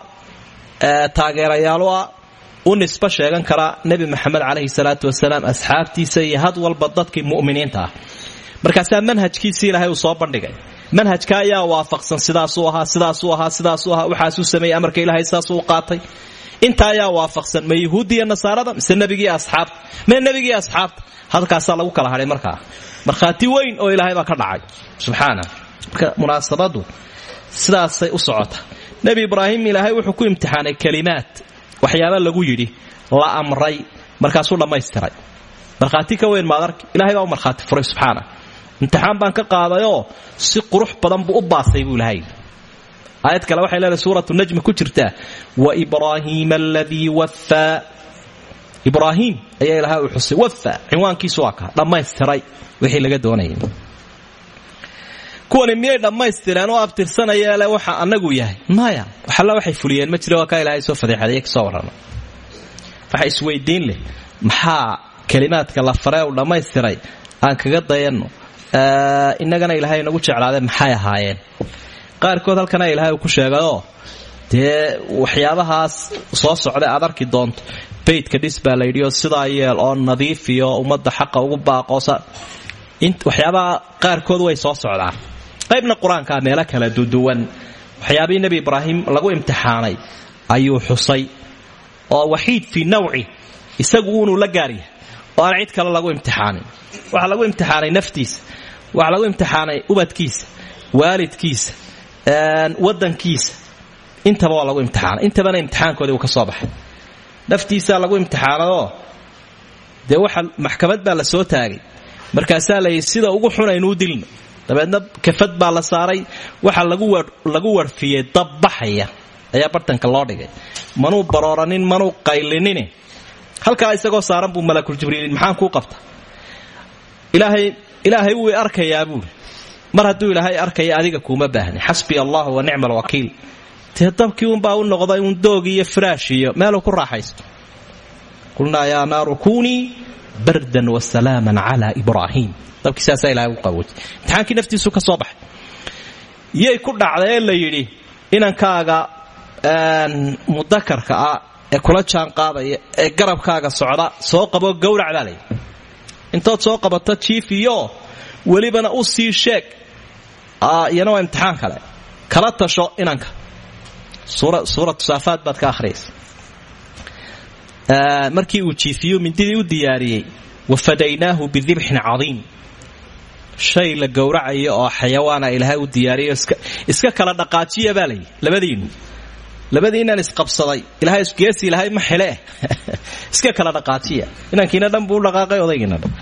taageerayaal u ah sheegan kara nebi maxamed calayhi salaatu wasalaam asxaabtiisa iyo had walba dadkii mu'miniinta ah. Markaasaa manhajkiisii ilaahay uu soo bandhigay manhajka ayaa waafaqsan sidaasuu ahaa sidaasuu ahaa sidaasuu ahaa waxaasuu sameeyey amarka ilaahay saasuu qaatay. Inta ayaa waafaqsan ma yuhuuddi iyo nasaarada mise nebigii asxaabta ma nebigii asxaabta halkaasaa lagu kala hadhay markaa. Markhaati weyn oo ilaahay baa ka dhacay subxaana. Marka munaasabadu sidaasay u socota. Nebi ibraahim ilaahay wuxuu ku imtixaanay kelimaad waxyaaba lagu yidhi la amray markaasuu dhammaystiray. Markhaati ka weyn maadarki ilahay baa u markhaati furay subxaana imtixaan baan ka qaadayoo si qurux badan buu u baasay buu ilahay aayad kale waxay leedahay suuratu najmi ku jirtaa wa ibraahiima aladii waffaa ibraahiim ayaa ilahay uu xusay waffaa cinwaankiisu waa kaa dhammaystiray wixii laga doonayay. Kuwani miyay dhammaystireen oo abtirsanayeele waxa anagu yahay? Maya waxalla waxay fuliyeen ma jira waa kaa ilahay soo fadeexaday ka soo warrama. Waxa isweydiin leh maxaa kelimaadka la faree uu dhammaystiray? Aan kaga dayanno innagana ilaahay nagu jeclaadee maxay ahaayeen? Qaarkood halkana ilaahay ku sheegayoo dee waxyaabahaas soo socda aad arki doonto. Baydka dhis baa layidhioo sidaa yeel oo nadiif iyo ummadda xaqa ugu baaqoosa waxyaabaha qaarkood way soo socdaan. Qaybna qur'aankaa kala duduwan waxyaabihii nebi ibraahim lagu imtixaanay ayuu xusay oo waxiid fii nawci isagu uunuu la gaaryahay oo aan cid kale lagu imtixaanin. Waxaa lagu imtixaanay naftiisa waxaa lagu imtixaanay ubadkiisa waalidkiisa wadankiisa intaba waa lagu imtixaanay. Intabana imtixaankoodii uu ka soo baxay. Naftiisaa lagu imtixaanayoo dee waxa maxkamad baa la soo taagay. Markaasaa layidhi sida ugu xunaynuu dilno dabeedna kafad baa la saaray. Waxa lagu warfiyey dabbaxaya. Ayaa bartanka loo dhigay. Manuu barooranin manuu qaylinine halkaa isagoo saaran buu malakul jibriil maxaan kuu qabta ilaahay ilaahay wuu arkayaa buuri mar hadduu ilaahay arkaya adiga kuuma baahni xasbiya allahu wa nicma alwakiil dee dabkii unbaa u noqday uun doog iyo firaash iyo meeluu ku raaxaysto. Qulnaa yaa naaru kunii bardan wasalaaman cala ibraahiim dabkii saasaa ilahay u qaboojay imtixaankii naftiisu ka soo baxay. Ku dhacday ee la yidhi inankaaga mudakarka ah ee kula jaan qaadaya ee garabkaaga socda soo qabo gowrac intood soo qabato jiifiyo welibana u sii sheeg. Iyana waa imtixaan kale. Kala tasho inanka. Suuratu saafaad baad ka akhriyaysa markii uu jiifiyo mindidii u diyaariyey wafadaynaahu bidibxin cadiim. Shay la gowracayo oo xayawaana ilaahay u diyaariyo iska kala dhaqaajiya baa layidhi labadiinnan isqabsaday ilahay geesi ilahay ma xile iska kala dhaqaajiya. Inankiina dhan buu dhaqaaqay odaygiina dhan.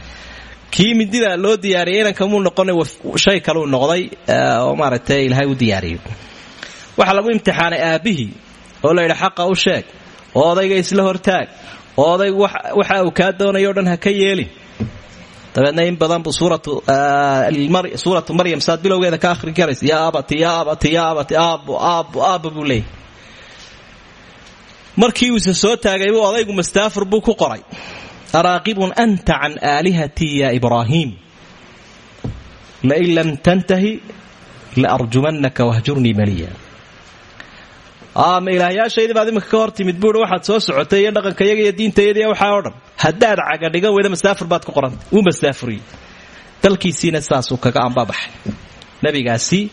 Kii mindida loo diyaariyay inankamuu noqona shay kaleu noqday oo maaragtay ilaahay u diyaariyo waxaa lagu imtixaanay aabbihii oo la yidhi xaqa u sheeg oo odayga isla hortaag oo odaygu waxa uu kaa doonayo o dhan ha ka yeelin. Dabeedna in badan buu suuratu maryam saad bilowgeeda ka akhrin karaysa yaa abati yaa abati yaa abati aabbo aabbo aabba buu leeyahy markii uuse soo taagay buu odaygu mastaafur buu ku qoray. Araaqibun anta can aalihatii ya ibraahiim lain lam tantahi laarjumannaka wahjurnii maliya. Ma ilaahyaashaydii baad iminka ka hor timid buui soo socotay dhaqankayaga iyo diintayadiiy waxaa o dhan haddaad cagadhigan weyda mastaafur baad ku qoranta wuu mastaafuriyey. Dalkiisiina saasuu kaga ambabaxay. Nabigaasi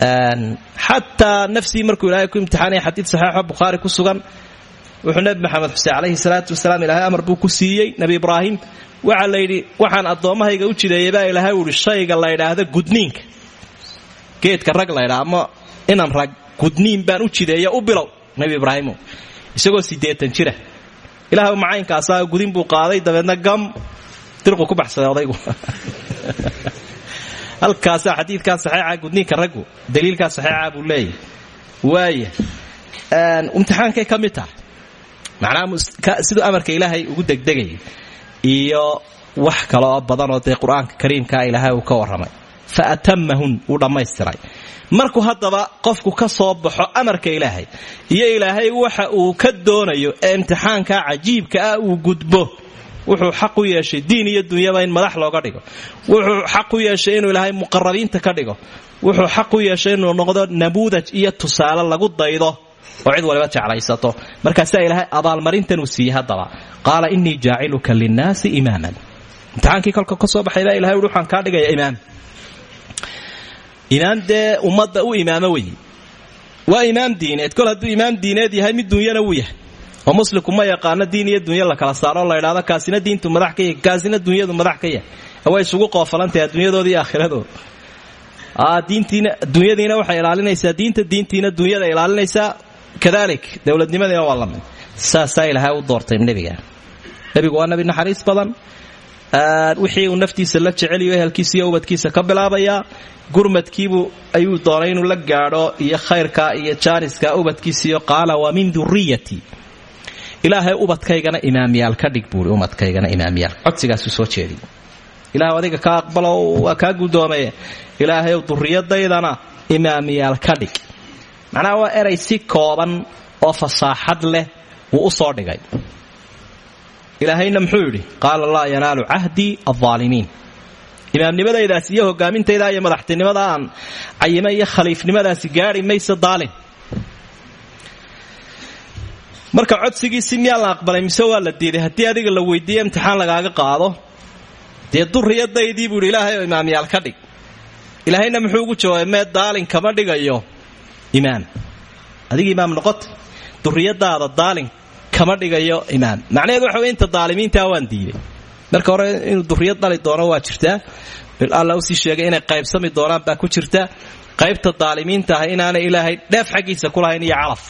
xataa nafsii markuu ilaahay ku imtixaanaya xadiid saxiixo bukhaari ku sugan wuxuu nebi maxamed xuseen calayhi salaatu wasalaam ilaahay amar buu ku siiyey nebi ibraahim. Waxaa la waxaan addoommahayga u jideeyay ilaahay uhi shayga la ydhaahdo gudniinka. Geedka rag laydhaa ama inan rag gudniin baan u jideeya u bilow nebi ibraahimo isagoo siddeetan jira. Ilaah macaynkaasaa gudin buu qaaday dabeedna gam dirqu ku baxsaday odaygu. Halkaasaa xadiidkaa saxiixa gudniinka raggu daliilkaa saxiixa buu leeyahy waaya imtixaankay ka tahay macnaha siduu amarka ilaahay ugu degdegayay iyo wax kale oo badan oo dee qur'aanka kariimkaa ilaahay uu ka warramay. Fa atamahun wuu dhammaystiray. Markuu haddaba qofku ka soo baxo amarka ilaahay iyo ilaahay waxa uu ka doonayo ee imtixaanka cajiibka ah uu gudbo wuxuu xaq u yeeshay diin iyo dunyaba in madax looga dhigo. Wuxuu xaq u yeeshay inuu ilaahay muqarabiinta ka dhigo. Wuxuu xaq u yeeshay inuu noqdo namuudaj iyo tusaale lagu daydo oo cid waliba jeclaysato. Markaasaa ilaahay abaalmarintan uu siiyey haddaba qaala innii jaaciluka linnaasi imaaman. Imtixaankii kolka ka soo baxay baa ilahay uhi waxaan kaa dhigaya imaam imaam dee ummadda u imaamo weye waa imaam diineed kol hadduu imaam diineed yahay mid dunyana wuu yahay. Oo muslimku ma yaqaano diin iyo dunya la kala saaro la ydhahdo kaasina diintu madax ka yahay kaasina dunyadu madax ka yahay. Way waxay ilaalinaysaa diinta diintiina dunyada ilaalinaysaa kadalik dowladnimadiina waa la mid saasaa ilaahay u doortay nebiga. Nebigu waa nabi naxariis badan. Wixii uu naftiisa la jeceliyo ehelkiisa iyo ubadkiisa ka bilaabayaa gurmadkiibuu ayuu doonay inuu la gaadho iyo khayrka iyo jaaniska ubadkiisiiyo qaala waa min duriyati ilaahay ubadkaygana imaamyaal ka dhig umadkaygana imaamyaal. Codsigaasuu soo jeediy ilaah adiga ka aqbalo waa kaa guddoomaye ilaahay duriyadaydana imaamyaal ka dhig macnaha waa eray si kooban oo fasaaxad leh wuu u soo dhigay. Ilaahayna muxuu yidhi qaala laa yanaalu cahdii alaalimiin imaamnimadaydaas iyo hogaamintayda iyo madaxtinimada aan iyo khaliifnimadaasi gaari maysa daalin. Marka codsigiisi miyaa la aqbalay mise waa la diiday haddii adiga la weydiiye imtixaan lagaaga qaado dee duriyadaydii buu yidhi ilaahay oo imaamyaal ka dhig. Ilaahayna muxuu ugu jawaabay mee daalin kama dhigayo imaam adiga imaam noqota duriyadaada daalin kama dhigayo imaam macnaheedu waxa inta daalimiintaa waan diiday marka hore inuu duriyad dhali doono waa jirtaa alla u sii sheegay inay qaybsami doonaan baa ku jirta. Qaybta daalimiinta ah inaanay ilaahay dheef xaggiisa ku lahayn iyo calaf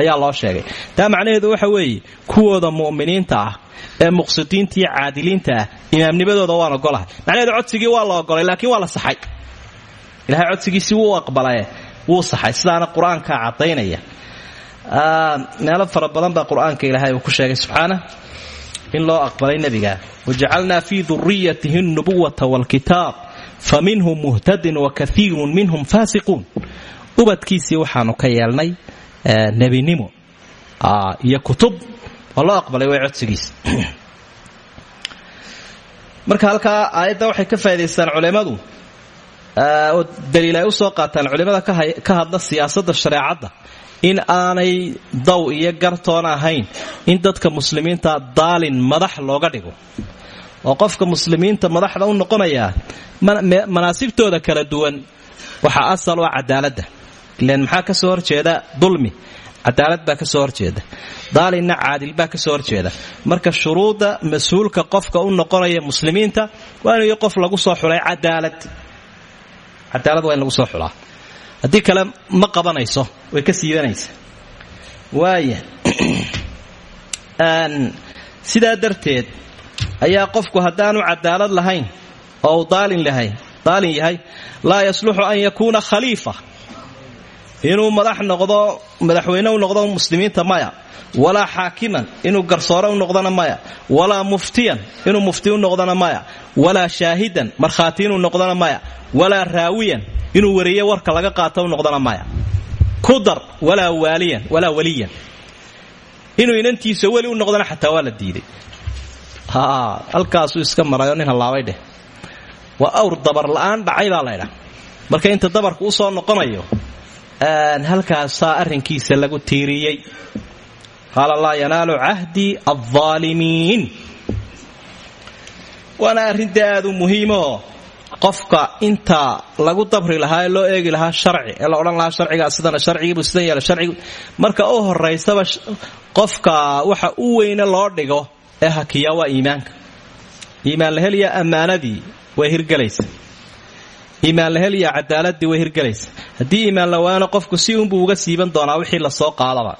ayaa loo sheegay. Taa macnaheedu waxa weeye kuwooda mu'miniinta ah ee muqsidiinta iyo caadiliinta ah imaamnimadooda waan ogolahay. Macnaheedu codsigii waa la ogolay laakiin waa la saxay. Ilahay codsigiisii wuu aqbalaye wuu saxay. Sidaana qur'aanka caddaynaya. Meelo fara badan baa qur'aanka ilaahay uu ku sheegay subxaana in loo aqbalay nebiga. Wajacalnaa fii duriyatihi nubuwata waalkitaab fa minhum muhtadin wa kaiirun minhum faasiquun. Ubadkiisii waxaanu ka yeelnay nebinimo iyo kutub oo loo aqbalay way codsigiisa marka halkaa aayadda waxay ka faaidaystaan culimmadu oo daliil ay u soo qaataan culimmada ka hadla siyaasadda shareecadda. In aanay daw iyo gartoon ahayn in dadka muslimiinta daalin madax looga dhigo. Oo qofka muslimiinta madaxda u noqonayaa manaasibtooda kala duwan waxaa asal u ah cadaaladda. Ilan maxaa ka soo horjeeda? Dulmi. Cadaalad baa ka soo horjeeda. Daalinna caadil baa ka soo horjeeda. Marka shuruudda mas'uulka qofka u noqonaya muslimiinta waa inuu qof lagu soo xulay cadaalad cadaalad waa in lagu soo xulaa haddii kale ma qabanayso. Way ka siibanaysa. Waaya sidaa darteed ayaa qofku haddaanu cadaalad lahayn oo uu daalin lahayn daalin yahay laa yasluxu an yakuuna khaliifa. Inuu madax noqdo madaxweyne u noqdo muslimiinta maya walaa xaakiman inuu garsoore u noqdona maya walaa muftiyan inuu mufti u noqdona maya walaa shaahidan markhaati inuu noqdona maya. Walaa raawiyan inuu wariye warka laga qaato u noqdona maya. Ku dar walaa waaliyan walaa waliyan. Inuu inantiisa weli u noqdona xataa waa la diiday. Halkaasuu iska marayoo nin hallaabay dheh. Waa awr dabar la'aan dhacay baa marka inta dabarku u soo noqonayo halkaasaa arrinkiisa lagu tiiriyey. Qaala laa yanaalu cahdi aldaalimiin waana arrinta aad u muhiimoo qofka inta lagu dabri lahaa ee loo eegi lahaa sharci ee la odhan lahaa sharcigaa sidana sharcigiibuu sidan yeela sharcigu. Marka u horaysaba qofka waxa u weyne loo dhigo ee hakiya waa iimaanka. Iimaan la helya ammaanadii way hirgelaysa. Iimaan la helya cadaaladii way hirgelaysa. Haddii iimaan la waano qofku si unbuu uga siiban doonaa wixii la soo qaadaba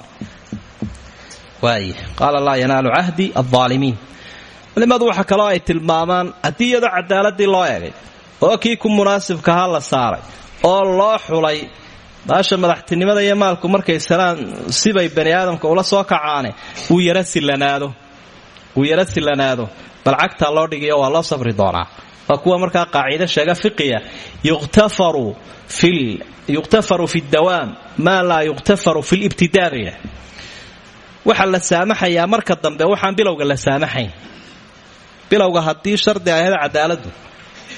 qaala laa yanaalu cahdi aldaalimiin culimmadu waxa kaloo ay tilmaamaan haddii iyadoo cadaaladii loo egay oo kii ku munaasibkahaa la saaray oo loo xulay baasha madaxtinimada iyo maalku markay salaan sibay bani aadamka ula soo kacaane uu yara silanaado bal cagtaa loo dhigayo waa loo safri doonaa. Waa kuwa markaa qaacido sheega fiqiya yuqtafaru fi dawaam maa laa yuqtafaru fi libtidaa bayna waxaa la saamaxayaa marka dambe waxaan bilowga la saamaxayn bilowga haddii shardi ahayd cadaaladu.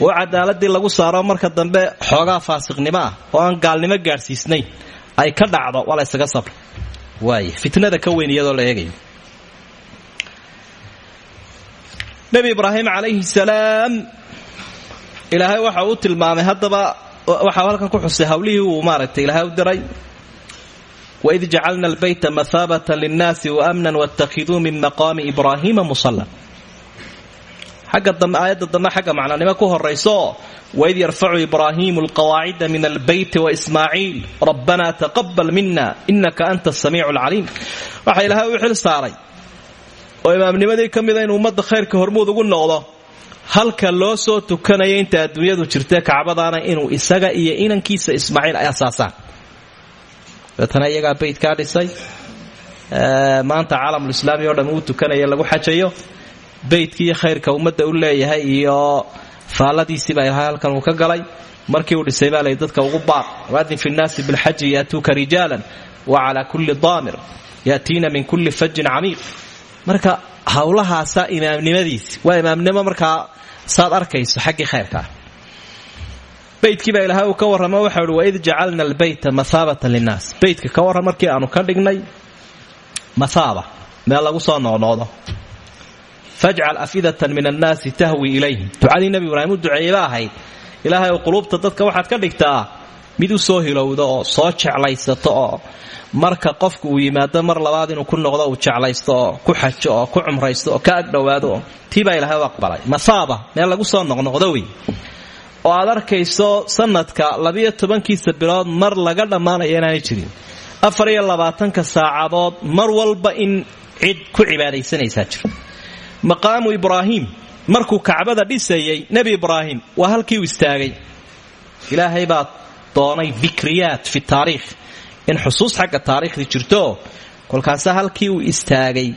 Oo cadaaladii lagu saaro marka dambe xoogaa faasiqnimo ah oo aan gaalnimo gaadhsiisnayn ay ka dhacdo waa la ysaga sabra waay fitnada ka weyn iyadoo la eegayo. Nebi ibraahim calayhi salaam ilaahay waxa uu tilmaamay haddaba waxaa halkan ku xusay hawlihii uu maaragtay ilaahay u diray waid jacalna albayta mahaabatan linnaasi waamnan waاttakhiduu min maqaami ibraahiima musala xagga dambe aayadda dambe xagga macnanimo ku horaysooo waid yarfacu ibraahiimu alqawaacida min albeyti waismaaciil rabbana taqabal mina inaka anta asamiicu alcaliim waxaa ilaahay u xil saaray oo imaamnimadii ka mida inuu ummadda khayrka hormuud halka loo soo tukanaya inta adduunyadu jirta kacbadaana inuu isaga iyo inankiisa ismaaciil ay asaasaan. Dabeetana iyagaa baydkaa dhisay maanta caalamulislaami oo dham uu tukanaya lagu xajayo baydkiiyo khayrka ummadda u leeyahay iyo faalladiisiiba ilahay halkan uu ka galay. Markii uu dhisay baa dadka ugu baaq. Waadin fi nnaasi bilxaji yaatuuka rijaalan wa calaa kulli daamir yaatiina min kulli fajin camiiq. Marka howlahaasaa imaamnimadiisi waa imaamnimo markaa saad arkayso xaggii khayrkaa baydkiibaa ilaahay uu ka warramo waxa uhi waid jacalna albayta mahaabatan linnaas. Baydka ka warran markii aanu ka dhignay mahaaba meel lagu soo noqnoqdo fajcal afidatan min annaasi tahwi ilayhim. Ducadii nebi ibraahim u duceeyeyba ahayd ilaahay quluubta dadka waxaad ka dhigtaa mid u soo hilowdo oo soo jeclaysato oo marka qofku uu yimaado mar labaad inuu ku noqdo uu jeclaysto ku xajo oo ku cumraysto oo ka agdhowaado tii baa ilahay u meel lagu soo noqnoqdo wey oo aad arkayso sanadka labiyo tobankiisa bilood mar laga dhammaanaya inaanay jirin. Afar iyo saacadood mar walba in cid ku cibaadaysanaysaa jiro maqaamu ibraahim. Markuu kacbada dhisayay nebi ibraahim waa halkii uu istaagay. Ilaahay baa doonay dikriyaat fi taariikh. In xusuus xagga taariikhdii jirtooo kolkaasa halkii uu istaagay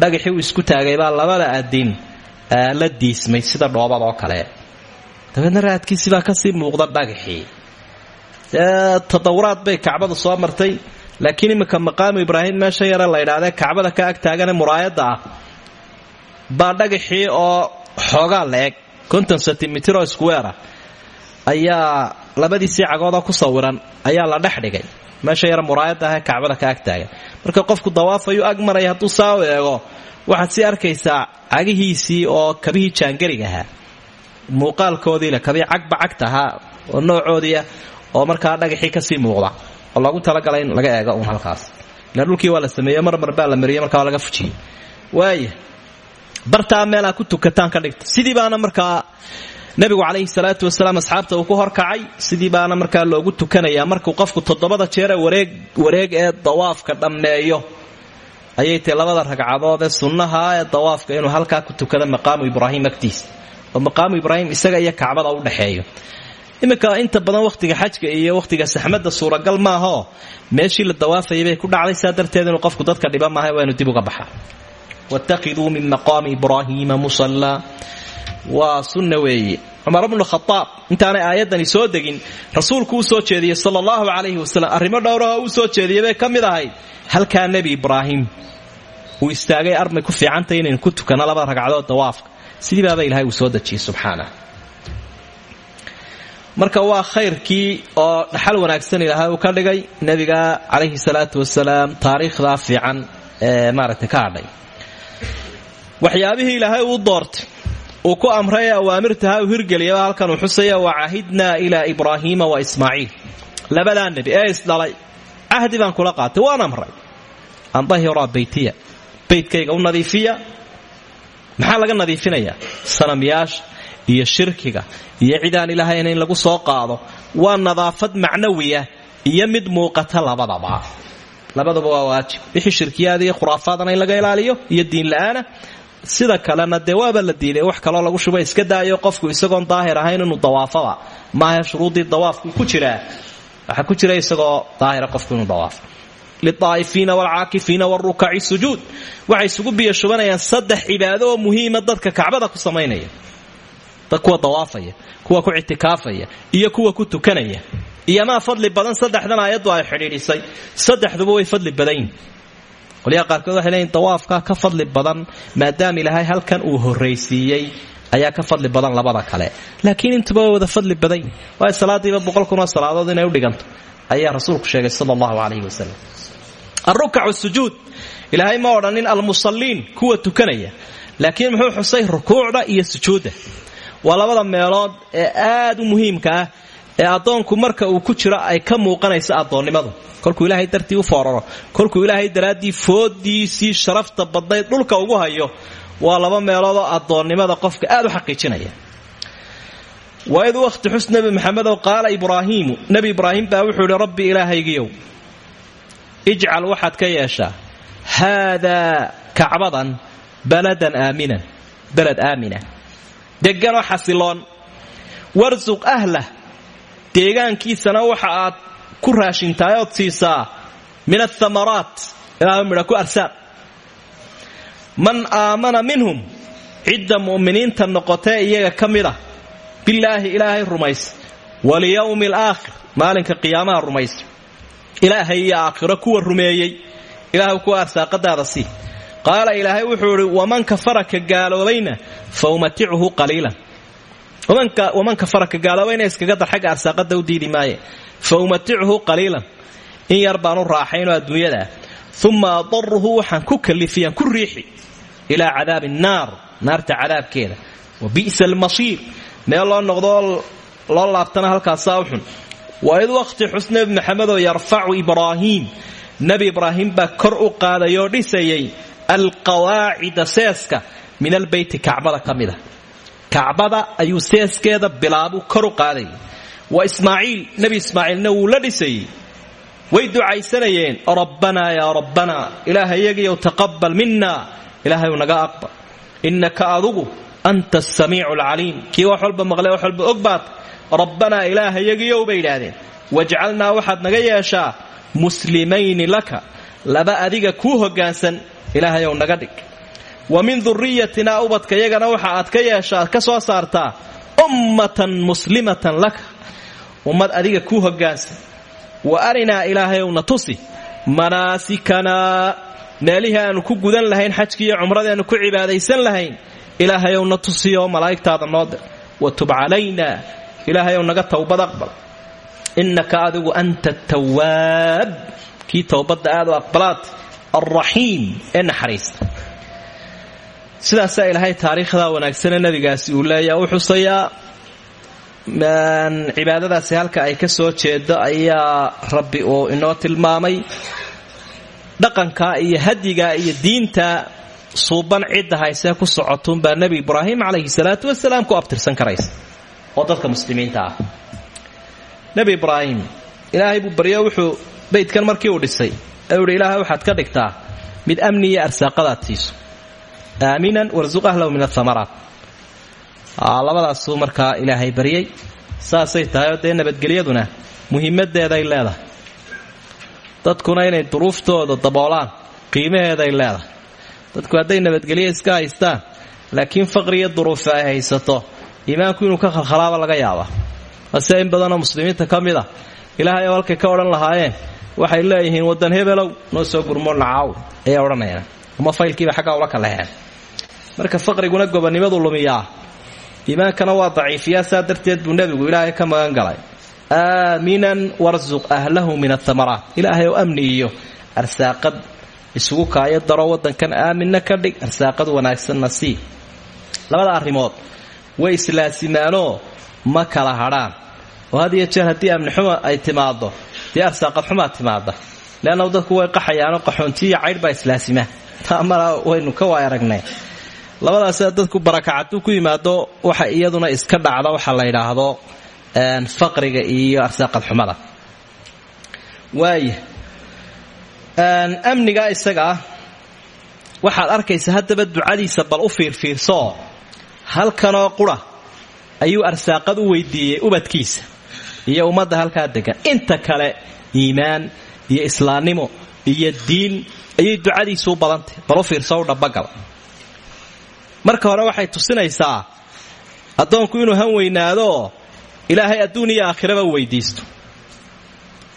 dhagaxii uu isku taagay baa labada adin la diismay sida dhoobadoo kale. Dabeedna raadkiisibaa ka sii muuqda dhagaxii tadawuraad bay kacbada soo martay laakiin iminka maqaamu ibraahim meesha yare la ydhahdee kacbada ka ag taagane muraayadda ah baa dhagaxii oo xoogaa la-eg konton sentimitir oo ah ayaa labadiisii cagoodoo ku sawiran ayaa la dhex meesha yare muraayadda ah ee ka ag taagan marka qofku dawaafayu ag hadduu saa u eego waxaad sii oo kabihii jaangariga ahaa. Muuqaalkoodiile kabii cagba cagta ahaa oo noocoodiia oo markaa dhagaxii ka sii muuqda. Oo loogu talagalay in laga eego halkaas. Ila dhulkii waa la sameeye la mariyey markaa laga fujiyey. Waaya bartaa meelaa ku tukataan ka dhigta. Sidii baana markaa nebigu calayhi salaatu wasalaam asxaabta uu ku horkacay sidii baana markaa loogu tukanayaa markuu qofku toddobada jeere wareeg ee dawaafka dhammeeyo ayay tahy labada ragcadood ee sunnaha ee dawaafka inuu halkaa ku tukado maqaamu ibraahim agtiisa oo maqaamu ibraahim isaga iyo kacbada u dhexeeyo iminka inta badan wakhtiga xajka iyo wakhtiga saxmadda suuragal maahaoo meeshii la dawaafayay ku dhacday saa darteed qofku dadka dhiba maaha waa inuu dib uga baxaa watakiduu min maqaami ibraahiima musallaa waa sunna weeye. Cumar bnu khadaab intaanay aayaddani soo degin rasuulku uu soo jeediyey sala allahu calayhi wasalam arrimo dhowrahoo uu soo jeediyey bay ka mid ahayd. Halkaa nebi ibraahim uu istaagay armay ku fiicantay inaynu ku tukano labada ragcadood dawaafka. Sidii ilahay uu soo dejiyey subxaanah. Marka waa khayrkii oo dhaxal wanaagsan ilaahay uu ka dhigay nebiga calayhi salaatu wasalaam taariikhdaa fiican ee maaragtay ka hadhay waxyaabihii ilaahay uu doortay uu ku amray ee awaamirtaha uu hirgeliyaba halkan uu xusaya wacahidnaa ilaa ibraahiima wa ismaaciil. Labadaa nebi ee isdhalay cahdi baan kula qaatay waan amray. An dahiraa beytiya beydkayga u nadiifiya. Maxaa laga nadiifinayaa sanamyaasha iyo shirkiga iyo cidaan ilaahayna in lagu soo qaado. Waa nadaafad macnawiya iyo mid muuqata labadaba. Labadaba waa waajib. Wixii shirkiyaada iyo khuraafaadana in laga ilaaliyo iyo diin la'aana sida kalena dee waaba la diiday wax kaloo lagu shuba iska daayo qofku isagoon daahir ahayn inuu dawaafaba. Maaha shuruuddii dawaafku ku jiraa waxaa ku jira isagoo daahira qofku inuu dawaafo. Lidaa'ifiina waalcaakifiina warukaci sujuud. Waxay isugu biyo shubanayaan saddex cibaado oo muhiima dadka kacbada ku samaynaya. Kuwa dawaafaya kuwa ku ictikaafaya iyo kuwa ku tukanaya. Iyo maa fadli badan saddexdan aayaddu ay xidhiidhisay. Saddexduba way fadli badanyihin qolyaha qaarkood waxay leeyiin dawaafka ka fadli badan maadaama ilaahay halkan uu horraysiiyey ayaa ka fadli badan labada kale. Laakiin intuba way wada fadli badan yihiin waayo salaadiiba boqol kunoo salaadood inay u dhiganto ayaa rasuulku sheegay sala allahu calayhi wasalam alrukacu sujuud. Ilaahay ma odhanin almusalliin kuwa tukanaya laakiin muxuu xusay rukuucda iyo sujuudda. Waa labada meelood ee aad u muhiimka ah ee addoonku marka uu ku jiro ay ka muuqanayso addoonnimadu. Kolkuu ilaahay dartii u fooraro. Kolkuu ilaahay daraaddii foodiisii sharafta badnayd dhulka ugu hayo waa laba meelood oo addoonnimada qofka aad u xaqiijinaya. Waid wakhti xus nebi maxamedow qaala ibraahiimu nebi ibraahim baa wuxuu idhi rabbi ilaahaygiyow ijcal waxaad ka yeeshaa. Haadaa kacbadan baladan aaminan beled aamina. Degganoo xasiloon. Warsuq ahlah deegaankiisana waxa aad ku raashintahay ood siisaa min athamaraat ilaahu midha ku arsaaq man aamana minhum cidda mu'miniinta noqotee iyaga ka mid ah bilaahi ilaahay rumaysa. Walyowmi alaakhir maalinka qiyaamaha rumaysa. Ilaahay iyo aakhiro kuwa rumeeyey ilaahu kuwa arsaaqadaada sii. Qaala ilaahay wuxuu idhi waman kafara ka gaaloobayna fa umatichu qaliilan waman kafara ka gaaloobayna iskaga dar xagga arsaaqada u diidi maaye. Fa umatichu qaliilan. In yar baan u raaxaynoo adduunyada. Ah uma adaruhu waxaan ku kalifiyaan ku riixi ilaa cadaabi nnaar naarta cadaabkeeda. Wa bi'sa almasiir meel loo noqdoo loo laabtana halkaasaa u xun waid wakhti xus nebi maxamedoo yarfacu ibraahiim nebi ibraahim baa kor u qaadayoo dhisayay alqawaacida seeska min albeyti kacbada ka kacbada ayuu seeskeeda bilaabu kor u qaadayay wa ismaaciil nebi ismaaciilna wuu la dhisayey way ducaysanayeen rabbanaa yaa rabbanaa ilaahayagiyow taqabal mina ilaahayu naga aqbal. Innaka adugu anta asamiicu alcaliim kii wax walba maqle wax walba og baad rabbanaa ilaahayagiyow bay yidhaahdeen. Wajcalnaa waxaad naga yeeshaa muslimayni laka laba adiga kuu hoggaansan ilaahayow naga dhig wa min duriyatinaa ubadka yagana waxa aad ka yeeshaa ka soo saartaa ummatan muslimatan laka ummad adiga kuu hoggaansan. Wa arinaa ilaahayowna tusi manaasikanaa meelihii aanu ku gudan lahayn xajkiiyo cumradii aanu ku cibaadaysan lahayn ilaahayowna tusiyo malaa'igtaada noo dir wa tub calaynaa ilaahayow naga towbad aqbal. Innaka adigu anta tawaab kii towbadda aad u aqbalaad alraxiim ee naxariista sidaasaa ilaahay taariikhdaa wanaagsane nabigaasi uu leeya u xusayaa cibaadadaasi halka ay ka soo jeedo ayaa rabbi uu inoo tilmaamay. Dhaqanka iyo hadiga iyo diinta suuban cidda haysee ku socotuunbaa nebi ibraahim calayhi salaatu wasalaam ku abtirsan karaysa. Oo dadka muslimiinta ah. Nebi ibraahim ilaahay buu baryo wuxuu baydkan markii uu dhisay. Ee uhi ilaahay waxaad ka dhigtaa mid amni iyo arsaaqadaad siiso aaminan warsuq ahlahu min ahamaraat labadaasuu markaa ilaahay baryay. Saasay tahay oo dee nabadgelyaduna muhiimadeeday leedahay. Dadkuna inay duruuftooda daboolaan qiimaheeday leedahay. Dadku hadday nabadgelyo iska haystaan laakiin faqriyo duruufa ay haysato iimaanku inuu ka khalkhalaaba laga yaabaa. Hase in badanoo muslimiinta ka mid ah ilaahay oo halkay ka odhan lahaayeen waxay leeyihiin wadan hebelow noo soo gurmo nacaaw ayay odhanayaan ama faylkiiba xaggaa ula kaleheen marka faqriguna gobonnimadu lumiyaa. Iimaankana waa daciifiyaa saa darteed buu nebigu ilaahay ka magan galay. Aaminan warsuq ahlahu min athamaraat ilaahay oo amni iyo arsaaqad isugu kaayo daro wadankan aaminna ka dhig arsaaqad wanaagsanna sii. Labada arrimood way islaasimaanoo ma kala hadhaan. Oo had iyo jeer haddii amni xuma ay timaaddo dee arsaaqad xumaa timaada leannahu dadku way qaxayaanoo qaxoontiiyo caydh baa islaasima taa mala waynu ka waay aragnay labadaasa dadku barakacaduu ku yimaado waxa iyaduna iska dhacda waxa la yidhaahdo faqriga iyo arsaaqad xumada. Waaya amniga isaga ah waxaad arkaysa haddaba ducadiisa bal u fiirfiirsooo halkanoo qura ayuu arsaaqad u weydiiyey ubadkiisa iyo ummadda halkaa degan inta kale iimaan iyo islaamnimo iyo diin ayay ducadiisu u badantay bal u fiirso u marka hore waxay tusinaysaa addoonku inuu han weynaadoo ilaahay adduun iyo aakhiraba weydiisto.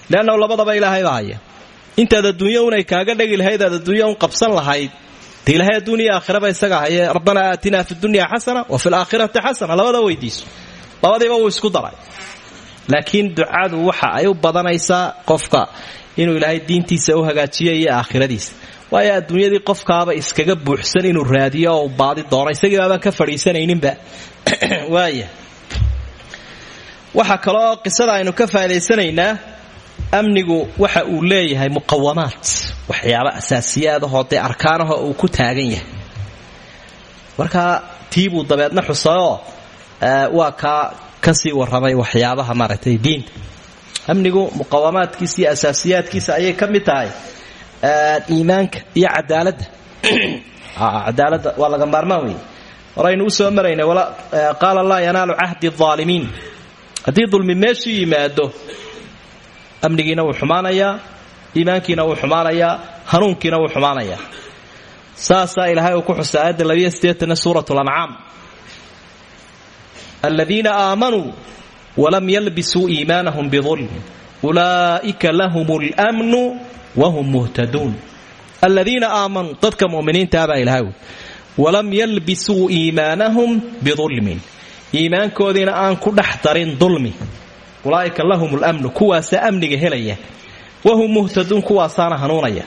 Leannahu labadaba ilaahayba haya. Intaad adduunyo unay kaaga dhegi lahayd aad adduunya un qabsan lahayd ilaahay adduun aakhiraba isaga haye. Rabbanaa aatinaa fi dunya xasana wa fi laakhirati xasana. Labada weydiiso. Labadiiba wuu isku daray. Laakiin ducadu waxa ay u badanaysaa qofka inuu ilaahay diintiisa u hagaajiyo iyo aakhiradiisa waayo adduunyadii qofkaaba iskaga buuxsan inuu raadiyo oo baadi doono isagii baabaan ka fadhiisanayninba. Waaya waxaa kaloo qisada aynu ka faa'idaysanaynaa amnigu waxa uu leeyahay muqawamaad waxyaaba asaasiyaadahoo dee arkaanahoo uu ku taagan yahay. Markaa tiibuu dabeedna xusayoo waa kaa ka sii warramay waxyaabaha maaragtay diinta. Amnigu muqawamaadkiisa iyo ayay ka mid tahay iimaanka iyo cadaaladda cadaaladda waa laga maarmaan wey horaynu u soo maraynay qaala laa yanaalu cahdi aalimiin haddii dulmi meeshuu yimaado amnigiina wuu xumaanayaa iimaankiina wuu xumaanayaa hanuunkiina wuu xumaanayaa. Saasaa ilaahay uu ku xusay aayadda labiyo sideetana suurat lancaam. Aladiina aamanuu walam yalbisuu iimaanahum bidulm ulaa'ika lahum lmnu wahum muhtaduun aladiina aamanuu dadka muminiintaabaa ilahay wy walam yalbisuu iimaanahum bidulmin iimaankoodiina aan ku dhex darin dulmi. ulaa'ika lahum lmnu kuwaasaa amniga helaya. wahum muhtaduun kuwaasaana hanuunaya.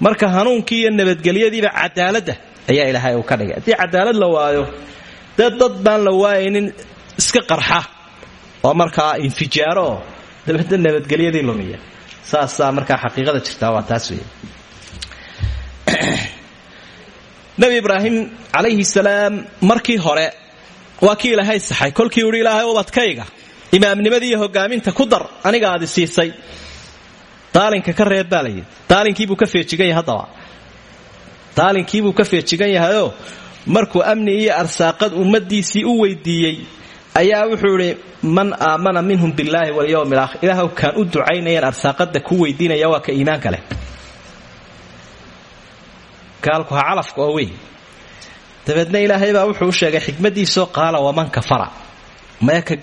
Marka hanuunkii iyo nabadgelyadiiba cadaaladda ayaa ilaahay uu ka dhigay. Haddii cadaalad la dad baan la waayaynin iska qarxa. Oo markaa infijaaro oo dabeedna nabadgelyadii lumiya saasaa markaa xaqiiqada jirtaa waa taas wey nabi ibraahim calayhi salaam markii hore waa kii ilaahay saxay. Kolkii uhi ilaahay ubadkayga imaamnimadii iyo hogaaminta ku dar aniga aadi siisay daalinka ka reeb baa layidhi ka feejigan yahay haddaba. Daalinkiibuu ka feejigan yahayoo markuu amni iyo arsaaqad ummadiisii u weydiiyey ayaa wuxuu idhi man aamana minhum billaahi walyowmi alaakhir ilaahw kaan u ducaynayaan arsaaqada ku weydiinaya waa ka iimaanka leh gaalku ha calafka oo wey dabeedna ilaahay baa wuxuu sheegay xikmadiisoo qaala waman kafara. Maya ka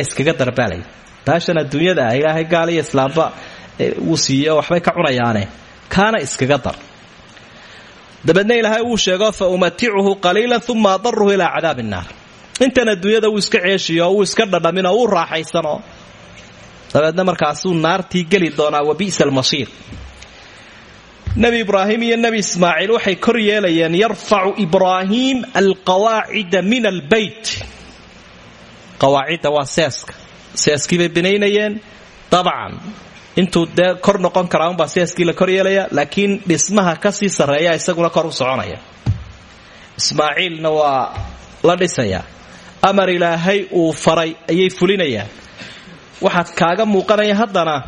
iskaga darbaalay. Taashan adduunyada ah ilaahay gaal iyo islaamba wuu siiyo waxbay ka cunayaane. Kaana iskaga dar. Dabeedna ilaahay wuu sheego fa umaticuhu qaliilan uma adaruhu ilaa cadaabi intan adduunyada wuu iska ceeshiyo wuu iska dhadhaminoo wuu raaxaysanoo dabeedna markaasuu naartii geli doonaa wa bi'sa almasiir nebi ibraahim iyo nebi ismaaciil waxay kor yeelayeen yarfacu ibraahiim alqawaacida min albeyt qawaacidda waa seeska. Seeskii bay binaynayeen dabcan. Intuu dee kor noqon karaa unbaa seeskii la kor yeelaya laakiin dhismaha ka sii sarreeya isaguna kor u soconaya. Ismaaciilna waa la dhisayaa amar ilaahay uu faray ayay fulinayaan. Waxaad kaaga muuqanaya haddana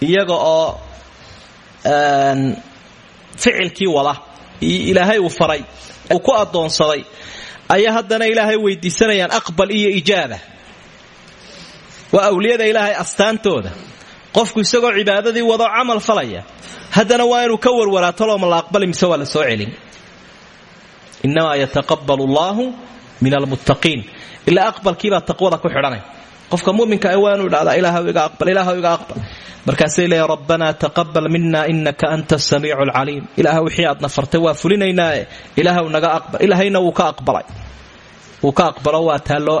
iyaga oo ficilkii wada ilaahay uu faray uu ku addoonsaday ayaa haddana ilaahay weydiisanayaan aqbal iyo ijaaba. Waa awliyada ilaahay astaantooda. Qofku isagoo cibaadadii wadoo camal falaya haddana waa inuu ka warwaraa talooma la aqbali mise waa la soo celin. Innamaa yataqabbalu allaahu min almuttaqiin ilaa aqbalkiibaa taqwada ku xidhanay. Qofka muminka waa inuu idhahdaa ilaahw iga aqbal markaasay leeya rabbanaa taqabal mina inaka anta asamiicu alcaliim ilaah wixii aadna fartay waa fulinaynaae ilaahw naga aqbal ilaahayna wuu ka aqbalay. Wuu ka aqbalo waa taa loo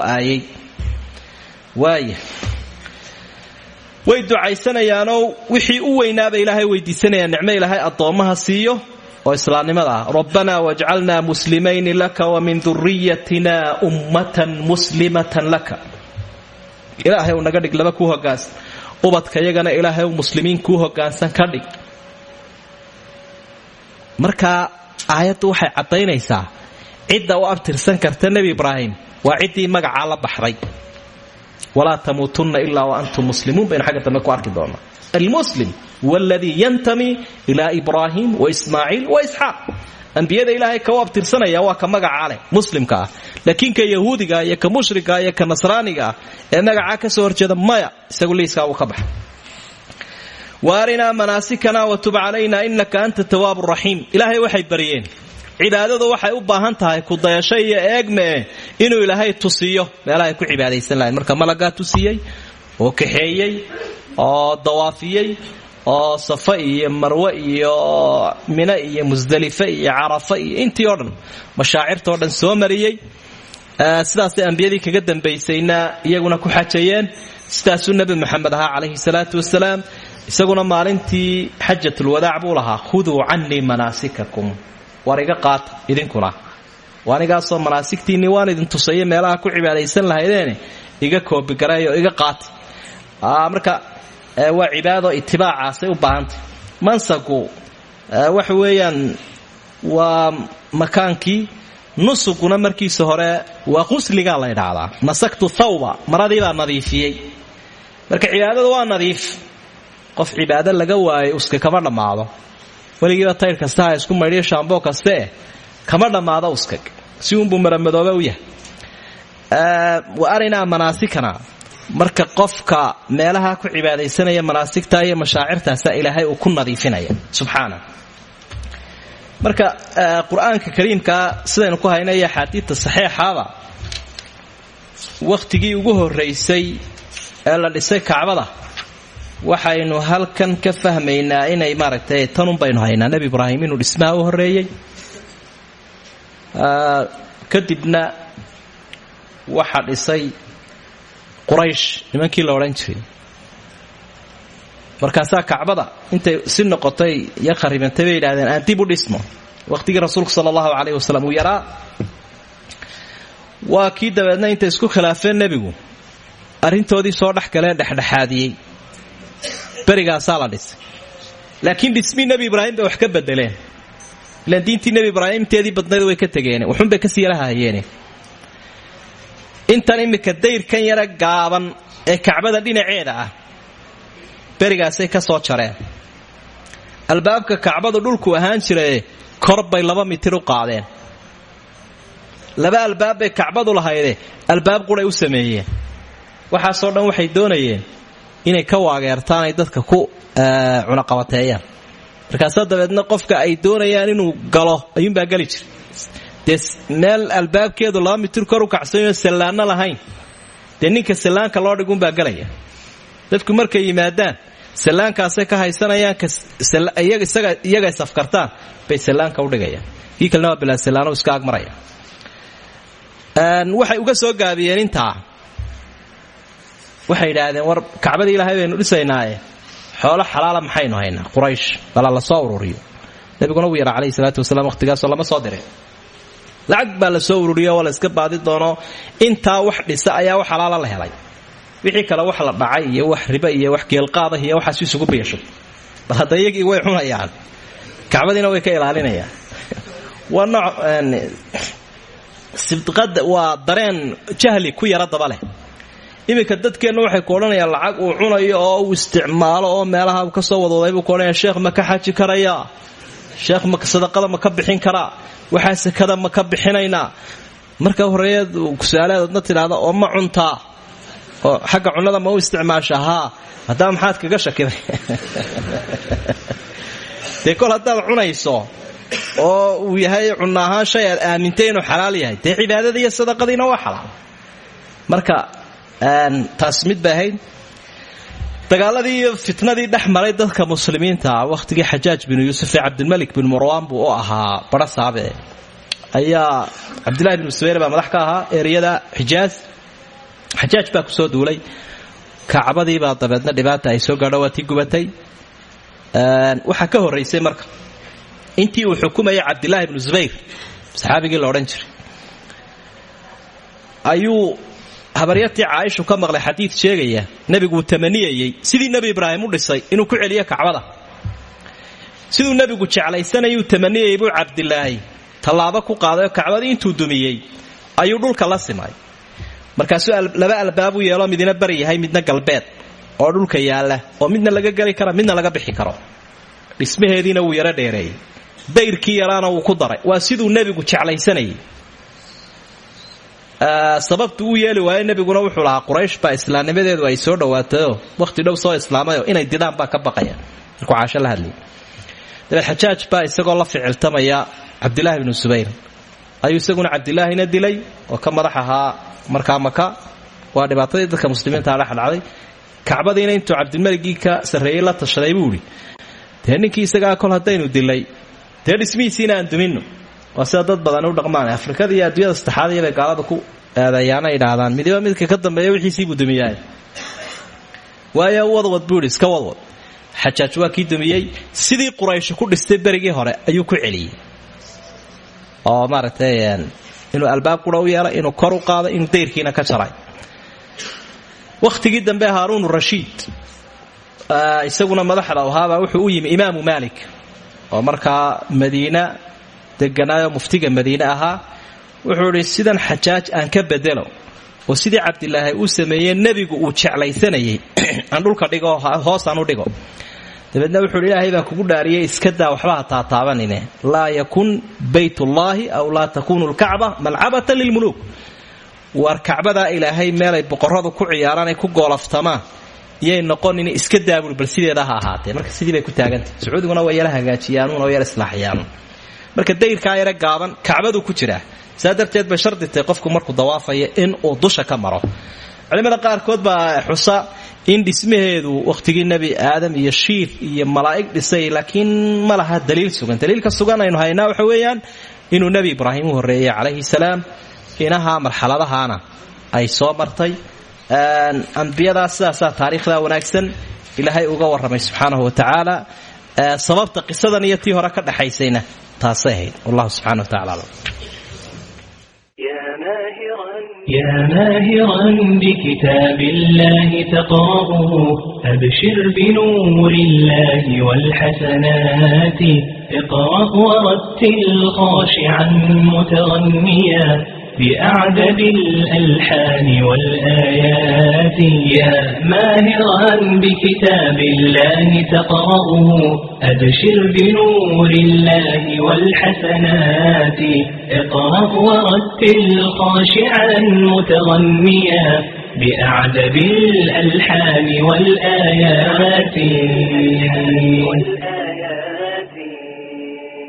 way ducaysanayaanoo wixii u weynaabay ilaahay weydiisanayaan nicmo ilaahay addoommaha siiyo oo islaamnimada ah. Rabbanaa wajcalnaa muslimayni laka wa min duriyatina ummatan muslimatan laka. Ilaahay u naga dhig laba kuu hogaansan ubadka yagana ilaahay u muslimiin kuu hogaansan ka dhig. Markaa aayaddu waxay caddaynaysaa cidda u abtirsan karta nebi ibraahim waa ciddii magacaa la baxday walaa tamuutunna ilaa wa antum muslimuun baynu xagga dambe ku arki doonaa almuslim waladii yantami ilaa ibraahim wa ismaaciil wa isxaaq ambiyada ilaahay ka u abtirsanaya waa ka magacaa leh muslimka ah laakiin ka yahuudiga iyo ka mushriga iyo ka nasraaniga ee magacaa ka soo horjeeda maya isagu liiskaa uu ka baxa waarinaa manaasikana watub calaynaa inaka anta tawaabu raxiim ilaahay waxay baryeen cibaadadu waxay u baahan tahay kudayasho iyo eegmee inuu ilaahay tusiyo meelahay ku cibaadaysan lahayn marka malagaa tusiyey oo kaxeeyey oo dawaafiyey oo safa iyo marwe iyo mine iyo musdalife iyo carafa iyo intii oo dhan mashaacirtao dhan soo mariyey. Sidaasay ambiyadii kaga dambaysayna iyaguna ku xajayeen. Sidaasuu nebi moxamed ahaa calayhi salaatu wasalaam. Isaguna maalintii xajatulwadaac buu lahaa khuduu cannii manaasikakum. War iga qaata idinkuna anigaasoo manaasigtiinnii waan idin tusaye meelaha ku cibaadaysan lahaydeene iga koobigareeyo iga qaata marka waa cibaado itibaacaasay u baahantay. Mansagu waxa weeyaan waa makaankii nusuguna markiisa hore waa qusligaa la ydhaahdaa nasaktu thawba maradiibaa nadiifiyey. Marka cibaadadu waa nadiif qof cibaado laga waayo uska kama dhammaado. Weligiiba tayr kasta ha isku maydhiyo shaamboo kastaeh kama dhammaado uskag. Si uunbuu maramadoobe u yahay. Wa arinaa manaasikana marka qofka meelaha ku cibaadaysanaya manaasigta iyo mashaacirtaasa ilaahay uu ku nadiifinaya. Subxaana. Marka qur'aanka kariimkaa sidaynu ku haynaya axaadiidta saxeexaaba wakhtigii ugu horaysay ee la dhisay kacbada waxaynu halkan ka fahmaynaa inay maaragtay tanun baynu haynaa. Nebi ibraahim inuu dhismaha u horeeyey kadibna waxa dhisay quraysh nimankii la odhan jiray? Markaasaa kacbada intay si noqotay iyo kharibantay bay yidhahdeen aan dib u dhismo. Wakhtigii rasuulku sala allahu calayh wasalam uu yaraa. Waa kii dabeedna intay isku khilaafeen nebigu. Arrintoodii soo dhex galee dhexdhexaadiyey. Berigaasaa la dhisay. Laakiin dhismii nebi ibraahim bay wax ka bedeleen. Ilaan diintii nebi ibraahim inteedii badnayd way ka tegeene. Wuxuunbay ka sii yalahahayeene intan iminka dayrkan yara gaaban ee kacbada dhinaceeda ah. Berigaasay ka soo jareen. Albaabka kacbadu dhulku ahaan jirae kor bay laba mitir u qaadeen. Laba albaab bay kacbadu lahayde albaab quray u sameeyeen. Waxaasoo dhan waxay doonayeen inay ka waageertaan ay dadka ku cunaqabateeyaan markaasa dabeedna qofka ay doonayaan inuu galo ayuunbaa geli jira dee meel albaabkeedu laba mitir kor u kacsanyo sallaanno lahayn. Dee ninka sallaanka loo dhigunbaa gelaya dadku markay yimaadaan sallaankaasay ka haysanayaan iyaga isafkartaan bay sallaanka u dhigayaan. Kii kalena waa bilaa sallaano iska agmaraya waxay uga soo gaabiyeen intaa. Waxay idhaahdeen war kacbadii ilaahay baynu dhisaynaaye xoolo xalaala maxaynu haynaa. Quraysh bala la soo ururiyo. Nabiguna wuu yara calayhi salaatu wasalaam waqhtigaasoo lama soo dirin lacag baa la soo ururiyo waa la iska baadi doono. Intaa wax dhisa ayaa wax xalaala la helay. Wixii kale wax la dhacay iyo wax riba iyo wax geelqaadah iyo waxaas isugu biishay bal hadda way cunayaan. Kacbadiina way ka ilaalinayaan. Waa nooc sibqada waa dareen jahli ku yara daba leh. Iminka waxay ku lacag uu cunayo oo uu isticmaalo oo meelaha ka soo wadwaday buu ku sheekh ma ka xaji karayaa sheekh ma sadaqada ma ka bixin karaa waxaa sakada ma ka bixinaynaa marka horeeyaed su'aalaheedadna tidhaahda oo ma cuntaa oo xagga cunnada ma u isticmaasha? Haa haddaa maxaad kaga shakiday dee kol haddaad cunayso oo uu yahay cunno ahaan shay aad aamintay inuu xalaal yahay. Dee cibaadada iyo sadaqadiina waa xalaal. Marka taas mid bay ahayd dagaaladii iyo fitnadii dhex dadka muslimiinta wakhtigii xajaaj binu yuusuf ee cabdilmalik bin marwaan buu u ahaa bara saabe ayaa cabdillahi bin musbayr baa madax ka ahaa ereyada xijaaj xajaaj baa ku soo duulay. Kacbadiibaa dabeedna dhibaata ay soo gaadho waa tii gubatay. Waxaa ka horraysay marka intii uu xukumayay cabdilaahi bnu zubayr saxaabigii la odhan jiray ayuu habaryartii caaishu ka maqlay xadiid sheegaya nebiguu tamaniyayey sidii nebi ibraahim u dhisay inuu ku celiyo kacbada. Siduu nebigu jeclaysanayuu tamaniyayay buu cabdilaahi tallaabo ku qaadayoo kacbadii intuu dumiyey ayuu dhulka la simay. Markaasuu laba albaabuu yeelo midna bari yahay midna galbeed oo dhulka yaalla oo midna laga geli kara midna laga bixi karo. Dhismaheediina wuu yaro dheereeyey dayrkii yaraana wuu ku daray. Waa siduu nebigu jeclaysanayay sababtu uu yeeli waayo nebiguna wuxuu lahaa quraysh baa islaamnimadeedu ay soo dhowaatayoo wakhti dhow soo islaamayoo inay didaan baa ka baqaya markuu caasho la hadlayay dabeed xajaaj baa isagoo la ficiltamaya cabdilaahi bnu subayr. Ayuu isaguna cabdilaahina dilay oo ka madax ahaa markaa maka waa dhibaatadii dadka muslimiinta dhexdhacday kacbadiina intuu cabdilmaligii ka sarreeyey la tashaday buu idhi ninkii isagaa kol haddaynu dilay. Dee dhismihiisiina aan duminno waa sida dad badan u dhaqmaan. Afrikada iyo adduunyada saddexaad iyobay gaalada ku eedeeyaana idhaahdaan midiba midka ka dambeeya wixiisiibuu dumiyaay waayo wadwad buu idhi iska wadwad. Xajaaj waa kii dumiyey. Sidii quraysh ku dhistay berigii hore ayuu ku celiyey. Oo maaragtay inuu albaab qura u yeelay inuu kor u qaaday inuu dayrkiina ka jaray. Wakhtigii dambe haaruun rashiid isaguna madaxda ahaabaa wuxuu u yimi imaamu maalik. Oo markaa madiina deganaayo muftiga madiine ahaa wuxuu idhi sidan xajaaj aan ka bedelo oo sidii cabdilaahi uu sameeyey nebigu uu jeclaysanayay aan dhulka dhigo hoos aan u dhigo. Dabeedna wuxuu ilaahay baan kugu dhaariyey iska daa waxba taataabanine laa yakun baytullaahi aw laa takunu lkacba malcabatan lilmuluuk waar kacbadaa ilaahay meelay boqoradu ku ciyaaraan ay ku goolaftamaan iyay noqonin iska daabul bal sideeda ha ahaatee. Marka sidii bay ku taagantah sacuudiguna waa yala hagaajiyaanuun oo yala islaaxiyaanuun marka dayrkaa yare gaaban kacbaduu ku jiraa saa darteed bay sharditay qofku markuu dawaafaya in uu dusha ka maro. Culimada qaarkood baa xusa in dhismaheedu wakhtigii nebi aadam iyo shiir iyo malaa'ig dhisay laakiin ma laha daliil sugan. Daliilka sugan aynu haynaa waxa weeyaan inuu nebi ibraahim u calayhi salaam inaha marxaladahaana ay soo martay. Ambiyadaas sidaasaa taariikhda wanaagsan ilaahay uga warramay subxaanahu wa tacaala. Sababta qisadan iyo tii hore ka dhexaysayna taasay ahayd wallahu subxana wa tacala aclam يا ماهرا بكتاب الله تقرأه أبشر بنور الله والحسنات اقرأ ورتل خاشعا متغنيا بأعدد الألحان والآيات يا ماهرا بكتاب الله تقرأه أبشر بنور الله والحسنات اقرأ ورتل خاشعا متغنيا بأعدد الألحان والآيات